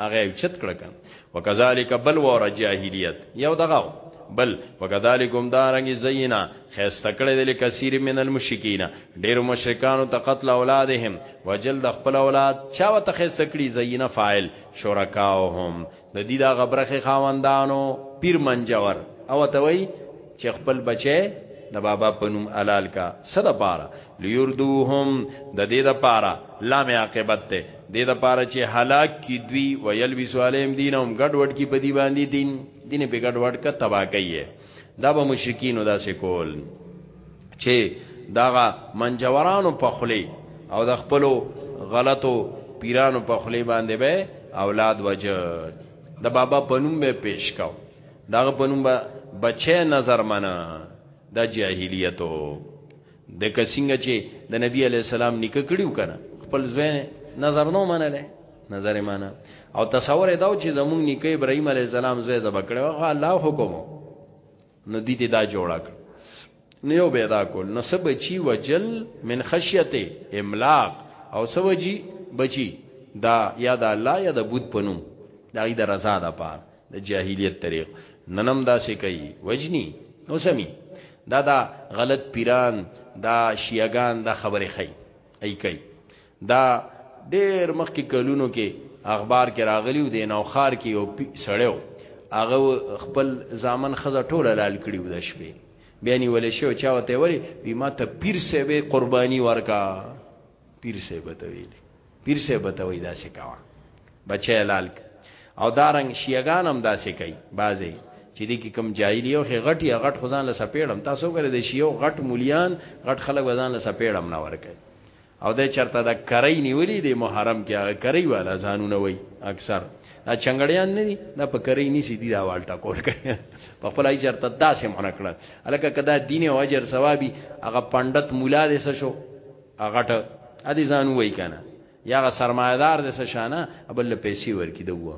Speaker 1: هغه چت کړ کن وکذالک بل ور جاهلیت یو دغه بل وکذالکم دارنګ زینا خسته کړی دل کثیر من المشکین ډیر مشرکانو ته قتل اولادهم وجل د خپل اولاد چا وته خسته کړی زینا فاعل شرکاهم د دې دا غبرخه خاوندانو پیر منجور او ته وای چې خپل بچي د بابا پنوم حلال کا صد پارا لیردوهم د دې د پارا لام عاقبت ته دې د پارا چې هلاک کی دوی ویل وسوالیم دینهم ګډ وډ کی بدی باندې دین دین په ګډ وډ کا تباہ کایې دا به مشرکین داسې کول چې داغه منجورانو په خلی او د خپل غلطو پیرانو په خلی باندې به اولاد وجد د بابا پنوم به پیش کاو داغه پنوم به بچه نظر منا د جاهلیتو د کسنګ چې د نبی علی السلام نکه کړیو کنه خپل ځوین نظر نو منله نظر معنا او تصور دا چې زمونږ نکه ابراهیم علی السلام زوی زب کړو هغه الله حکم نو دې دا جوړا کړ نو یو پیدا کول نو سب چی وجل من خشیت املاق او سب جی بچی دا یا د الله یا د بوت پنوم دا غي د رضا د پاره د جاهلیت طریق ننم داسې کوي وجنی نو سمي دا دا غلط پیران دا شیعگان دا خبره خی ای کوي دا ډیر مخکې کلونو کې اخبار کې راغلیو د نوخار کې یو سړیو هغه خپل ځامن خزه ټوله لال کړیو د شپې بیا نیول شو چا وته ویلي وی ما ته پیر سیبه قرباني ورکا پیر سیبه ته ویلي پیر صاحب ته وای داسې کاوه بچی لال او دارنګ شیعگان هم داسې کوي بازي چې دې کې کم جاهلی او غټي غټ خزان له سپېړم تاسو ګره د شیو غټ مولیان غټ خلک وزن له سپېړم نه ورکه او د چرته د کرای نیولې د محرم کې هغه کرای والا ځانونه وای اکثر دا چنګړیان نه دي دا په کرای نسی دي دا والټا کول کوي په خپل ای چرته داسې مونږ کړه الکه کدا دین او اجر ثوابي هغه پندت مولا دې شو غټ ادي ځان وای کنه یا غ سرمایدار د سشانه ابل پیسې ورکی دوه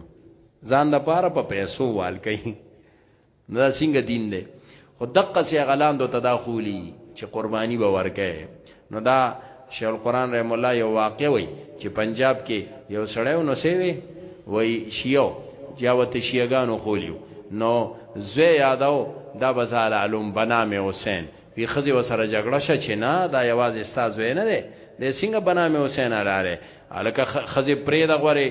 Speaker 1: ځان د پاره په پیسو وال کوي دا څنګه دین دی خو دقه سی غلان دو تداخلی چې قربانی به ورکه نو دا شیخ القران رحم الله یو واقع وای چې پنجاب کې یو سړی نو سی وی وای شیو جاوت شیګانو خولیو نو زوی یادو دا بزال علوم بنامه حسین وی خزی وسره جګړه شه چې نه دا یوازې ستا زوی نه دی د سنگ بنامه حسین الاله الکه خزی پرې د غوري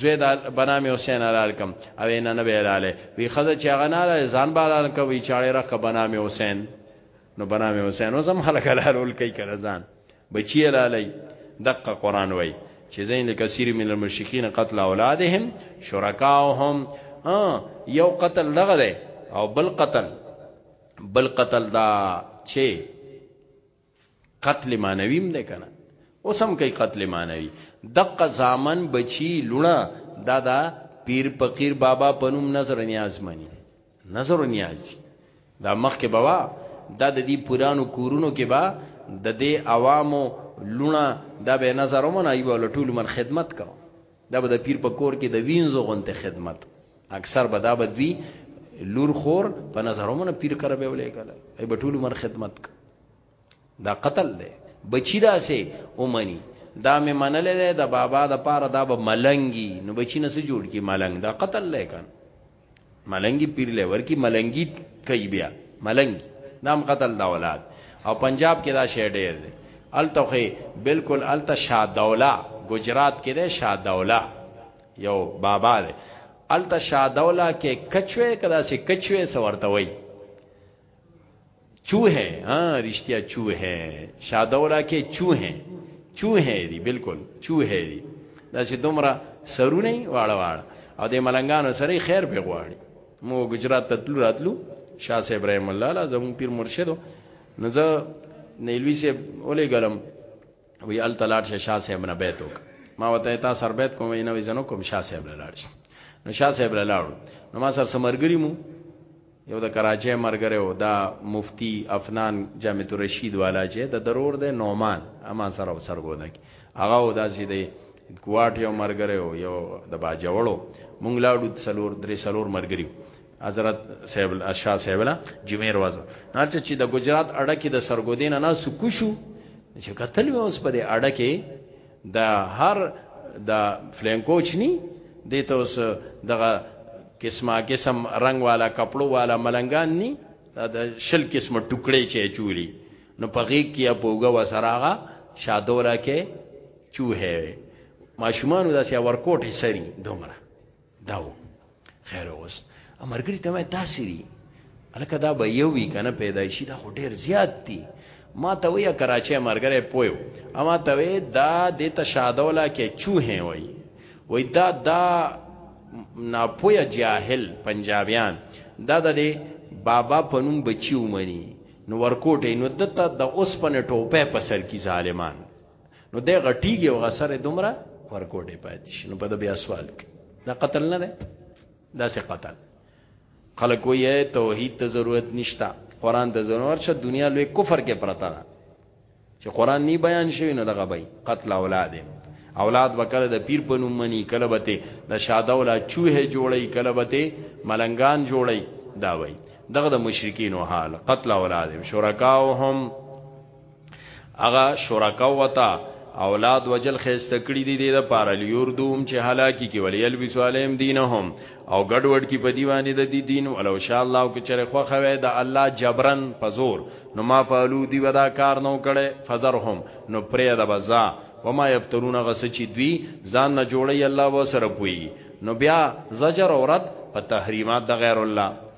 Speaker 1: زوی د بنامه حسین الاله کم او نه نه ویلاله وی خزه چې هغه نه ځان بالان کوي چاړي رخ بنامه حسین نو بنامه حسین وسم خلک الاله ول کوي کړه ځان بچی الاله دقه قران وای چې زین کثیر من المشرکین قتل اولادهم شرکاهم یو قتل لغه او بل قتل بل قتل دا چې قتل مانویم ده کنه اوس هم کوي قتل مانوي دقه زامن بچي لونه دا دا پیر فقیر بابا پنوم نظر نیاز منی نظر نیازی دا مخ کې بوا دا د دې پورانو کورونو کې با د دې عوامو لونه دا به نظر ومنه ایو لټول من خدمت کوم دا به د پیر په کور کې د وینځو غونته خدمت اکثر به دا بدوی لور خور په نظرونه پیر کر به ولې کله ای به ټول عمر خدمت دا قتل دی بچی دا سه اومنی دا مې منلې ده د بابا د پاره دا به ملنګي نو بچی نه سه جوړ کی ملنګ دا قتل لای کان ملنګي پیر له ورکی ملنګي کوي بیا ملنګي نام قتل دا اولاد او پنجاب کې دا شی ډیر دی الته خو بالکل الته شاه دوله گجرات کې ده شاه دوله یو بابا ده الته شاه دوله کې کچوي کدا سي کچوي سورته وای چوهه ها رښتیا چوهه شادورا کې چوهه چوهه دی بالکل چوهه دی دا چې دومره سرونه واړه واړه او د ملنګانو سره خیر په غواړي مو ګجرات ته تلو راتلو شاه صاحب رحم الله لا زمون پیر مرشد نو زه نیلوی سے اولې ګلم وی ال تلاټ شه شاه صاحب نه بیت وک ما وته تا سر بیت کوم نه وی زنو کوم شاه صاحب لاړ شه نو شاه صاحب لاړ نو ما سر سمرګری مو یو د کراچۍ مرګری وو دا مفتی افنان جامع الرشید والا چې د درور د نومان اما سره او سرګونه کی هغه او داسې دی کوارټ یو مرګری وو یو د باجوړو مونږ لاړو څلور درې څلور مرګری حضرت صاحب الشاه صاحب لا جمعې ورځ نار چې د ګجرات اړه کې د سرګودین نه سکوشو چې قتل اوس په دې اړه کې دا هر دا فلینکوچ نی دیته اوس دغه قسمه قسم رنگ والا کپړو والا ملنګان نی دا د شل قسمه ټوکړې چې چولی نو په غیږ کې اپوګه وسراغه شادولا کې چوهه ماشومان داسې ورکوټه سری دومره داو خیر اوست امرګری ته وای تاسو ری الکه دا به یو وی کنه پیدایشي دا خو ډیر زیات دي ما ته وی کراچۍ مرګره پویو اما ته وی دا د تشادولا کې چوهه وای وای دا دا ناپویا جاهل پنجابیان دا د دې بابا پنوم بچیو منی نو ورکوټې نو دته د اوس پنه ټوپه په سر کې ظالمان نو د غټیږي او غسر دومره ورکوټه پاتې شي نو په د بیا سوال کې دا قتل نه ده دا سه قتل خلکو یې توحید ته ضرورت نشتا قران ته ضرورت شه دنیا لوی کفر کې پرتا ده چې قران نی بیان شوی نو دغه بای قتل اولاد اولاد وکړه د پیر په نوم منی کله به ته د شاده ولا چوهه جوړی کله به ته ملنګان جوړی دا وای دغه د مشرکین او حال قتل اولاد شرکاوهم هغه شرکا وتا اولاد وجل خيسته کړی دی د پاره لیور دوم چې هلاکی کې ولیل بسوالهم دینهم او ګډوډ کې په دیوانه د دی دین ولو شاء الله او کچره خو خوي د الله جبرن پزور نو ما فعلو دی ودا کار نو کړي فزرهم نو پرې د بزا وما یفترون غس چې دوی ځان نه جوړي الله و سره پوي نو بیا زجر اورت په تحریمات د غیر الله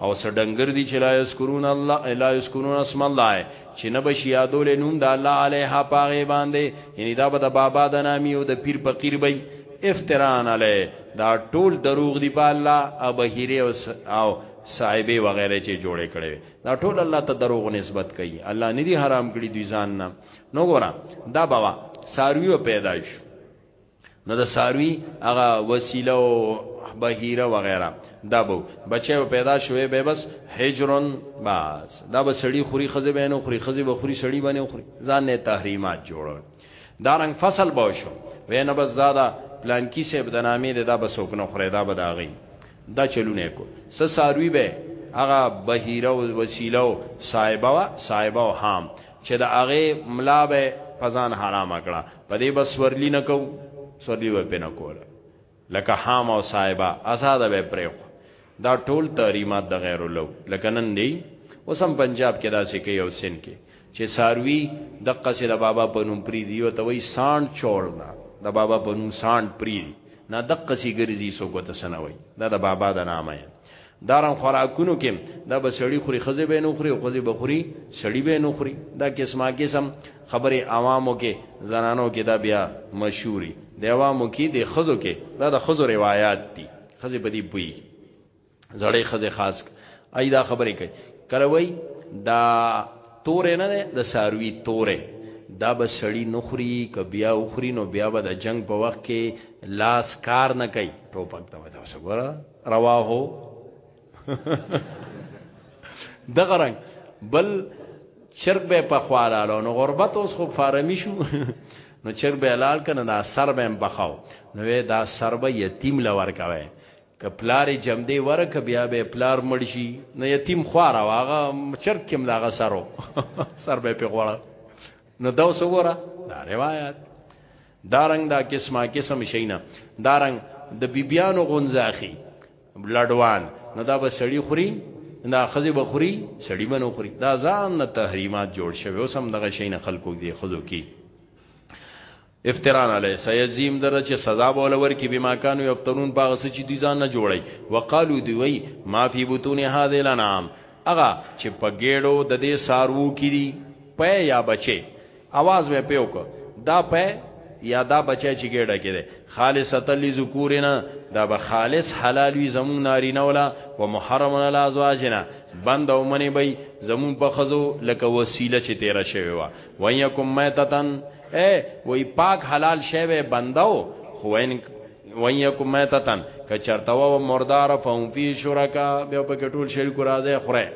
Speaker 1: او سډنګر دي چې لا یذکرون الله الا یذکرون اسم الله چې نه بشي یادول نوم د الله علیها پاغه باندې یعنی دا به د بابا د نامي او د پیر فقیر به افتران علی دا ټول دروغ دی په الله او بهیره او او صاحبې وغیرہ چې جوړې کړي دا ټول الله ته دروغ نسبت کوي الله نه دی حرام کړی دوی ځان نه نو ګورم دا بابا سارویو پیدایش نو د ساروی هغه وسیله او بهیره وغیرہ دا به بچي پیدا شوې به بس هجرن باز دا به سړی خوري خزه بینو خوري خزه به خوري سړی باندې خوري ځان نه تحریمات جوړول دا رنگ فصل به شو وینه بس دا دا پلان کی سیب د نامې د دا بس وکنه خوري دا به داغي دا چلونه کو س ساروی به هغه بهیره او وسیله او صاحبوا صاحبوا هام چې د هغه ملا به پزان حرام کړه په دې بس ورلی نه کو سورلی و پنه کوله لکه حام او صاحبہ آزاد به پرېخ دا ټول تحریمات د غیر لو لکه نن دی اوسم پنجاب کې داسې کوي او سن کې چې ساروی د قصې د بابا په نوم پری دی او ته وای سان چولنا د بابا په نوم سان پری نه د قصې ګرځي سو کو ته سنوي دا د بابا د نامه دارن خوراکونو کې دا به سړی خوري خزه به نو خوري او خزه به خوري سړی به نو خوري دا قسمه قسم خبره عوامو کې زنانو کې دا بیا مشهوري د عوامو کې د خزو کې دا د خزو روایت دي خزه بدی بوي زړې خزه خاص اې دا خبره کوي کله وای دا تورې نه د ساروي تورې دا به سړی نخري ک بیا اخري نو بیا به د جنگ په وخت کې لاس کار نه کوي ټوپک ته وځه وګوره رواه دغه رنګ بل چرګ به په خوالالو نو غربت اوس خو فارمی شو نو چرګ به حلال کنه دا سر به بخاو نو دا سر به یتیم لور کوي که پلار جم دی ورک بیا به پلار مرشي نو یتیم خوار واغه چرګ کم داغه سرو سر به په غوړه نو دا وسوره دا روایت دارنګ دا قسمه قسم شینا دارنګ د بیبیانو غونځاخي بلډوان نو دا به سړی خوري دا خزه بخوري سړی منو خوري دا ځان نه تحریمات جوړ شوی اوس هم دغه شین خلکو دی خزو کی افتران علی سیزیم در چې سزا بوله ورکی بما کانو یفترون باغ سچ دي ځان نه جوړي وقالو دی وی ما فی بطون هذه الانام اغه چې په ګېړو د دې سارو کې دي پې یا بچي اواز مې پیو کو دا په یا دا بچی چې ګډه کړي خالصتا لذکورنا دا به خالص حلال وي زمون نارینه ولا و محرم علی ازواجنا بند او منی بی زمون په خزو لکه وسیله چې تیر شوی وا و یکم میتتن اے وای پاک حلال شوی بنداو خو ان و یکم میتتن ک چرته و مردار فهم فی شرکا بیا په ټول شریک راځي خره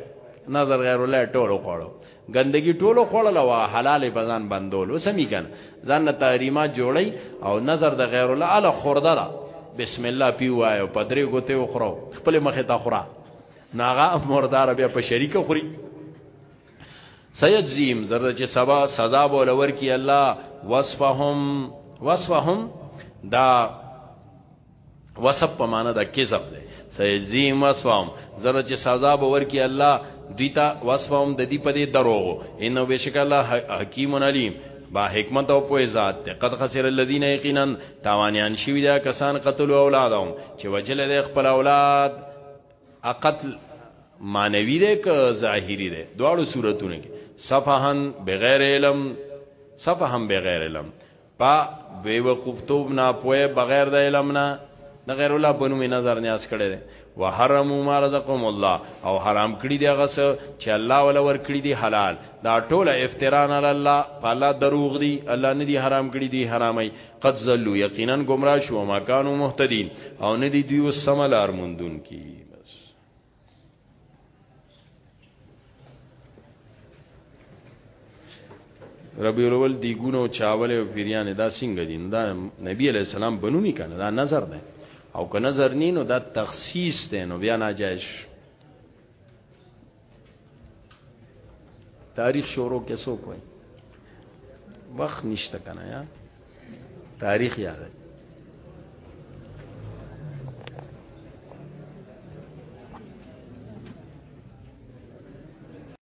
Speaker 1: نظر غیر الله ټول خوړو ګندګي ټولو خوړل او حلال بزان بندول وسمي کن ځان له تحریمات جوړي او نظر د غیر الله ال خورده ده بسم الله پی وایو پدری ګوته وخرو خپل مخه تا خورا ناغه مردار بیا په شریک خوري سيجزيم زره چې سبا سزا بول ورکی الله وصفهم وصفهم دا وصف په معنا د کذب دی سيجزيهم وصفهم زره چې سزا به ورکي الله دوی ته وصفهم د دې په دې دروغ انه بشک الله حکیم علیم با حکمت او پوهه ذات ته قد خسر الذين يقينا تاوانيان شوی دا کسان قتل اولادهم چې وجل د خپل اولاد اقتل مانوي ده که ظاهري ده دواړو صورتونه کې صفحن بغیر علم صفحن بغیر علم په بی وقفتوب نه پوهه بغیر د علم نه د غیر الله په نوم نظر نیاز کړي دي وحرموا ما رزقهم الله او حرام کړی دی هغه څه چې الله ولا ور کړی دی حلال دا ټوله افتران علی الله په الله دروغ دی الله نه دی حرام کړی دی حرامي قد زلوا یقینا گمراه شو ما كانوا مهتدين او نه دی دوی وسملار مندون کی ربی الاول دیګونه او چاوله او پیریان دا څنګه دي دا نبی علی السلام بنونی کنه دا نظر ده او که نظر نینو دا تخصیص ده نو بیا ناجایز تاریخ شروع کې سو کوي وخت نشته کنه یا تاریخ یاد دی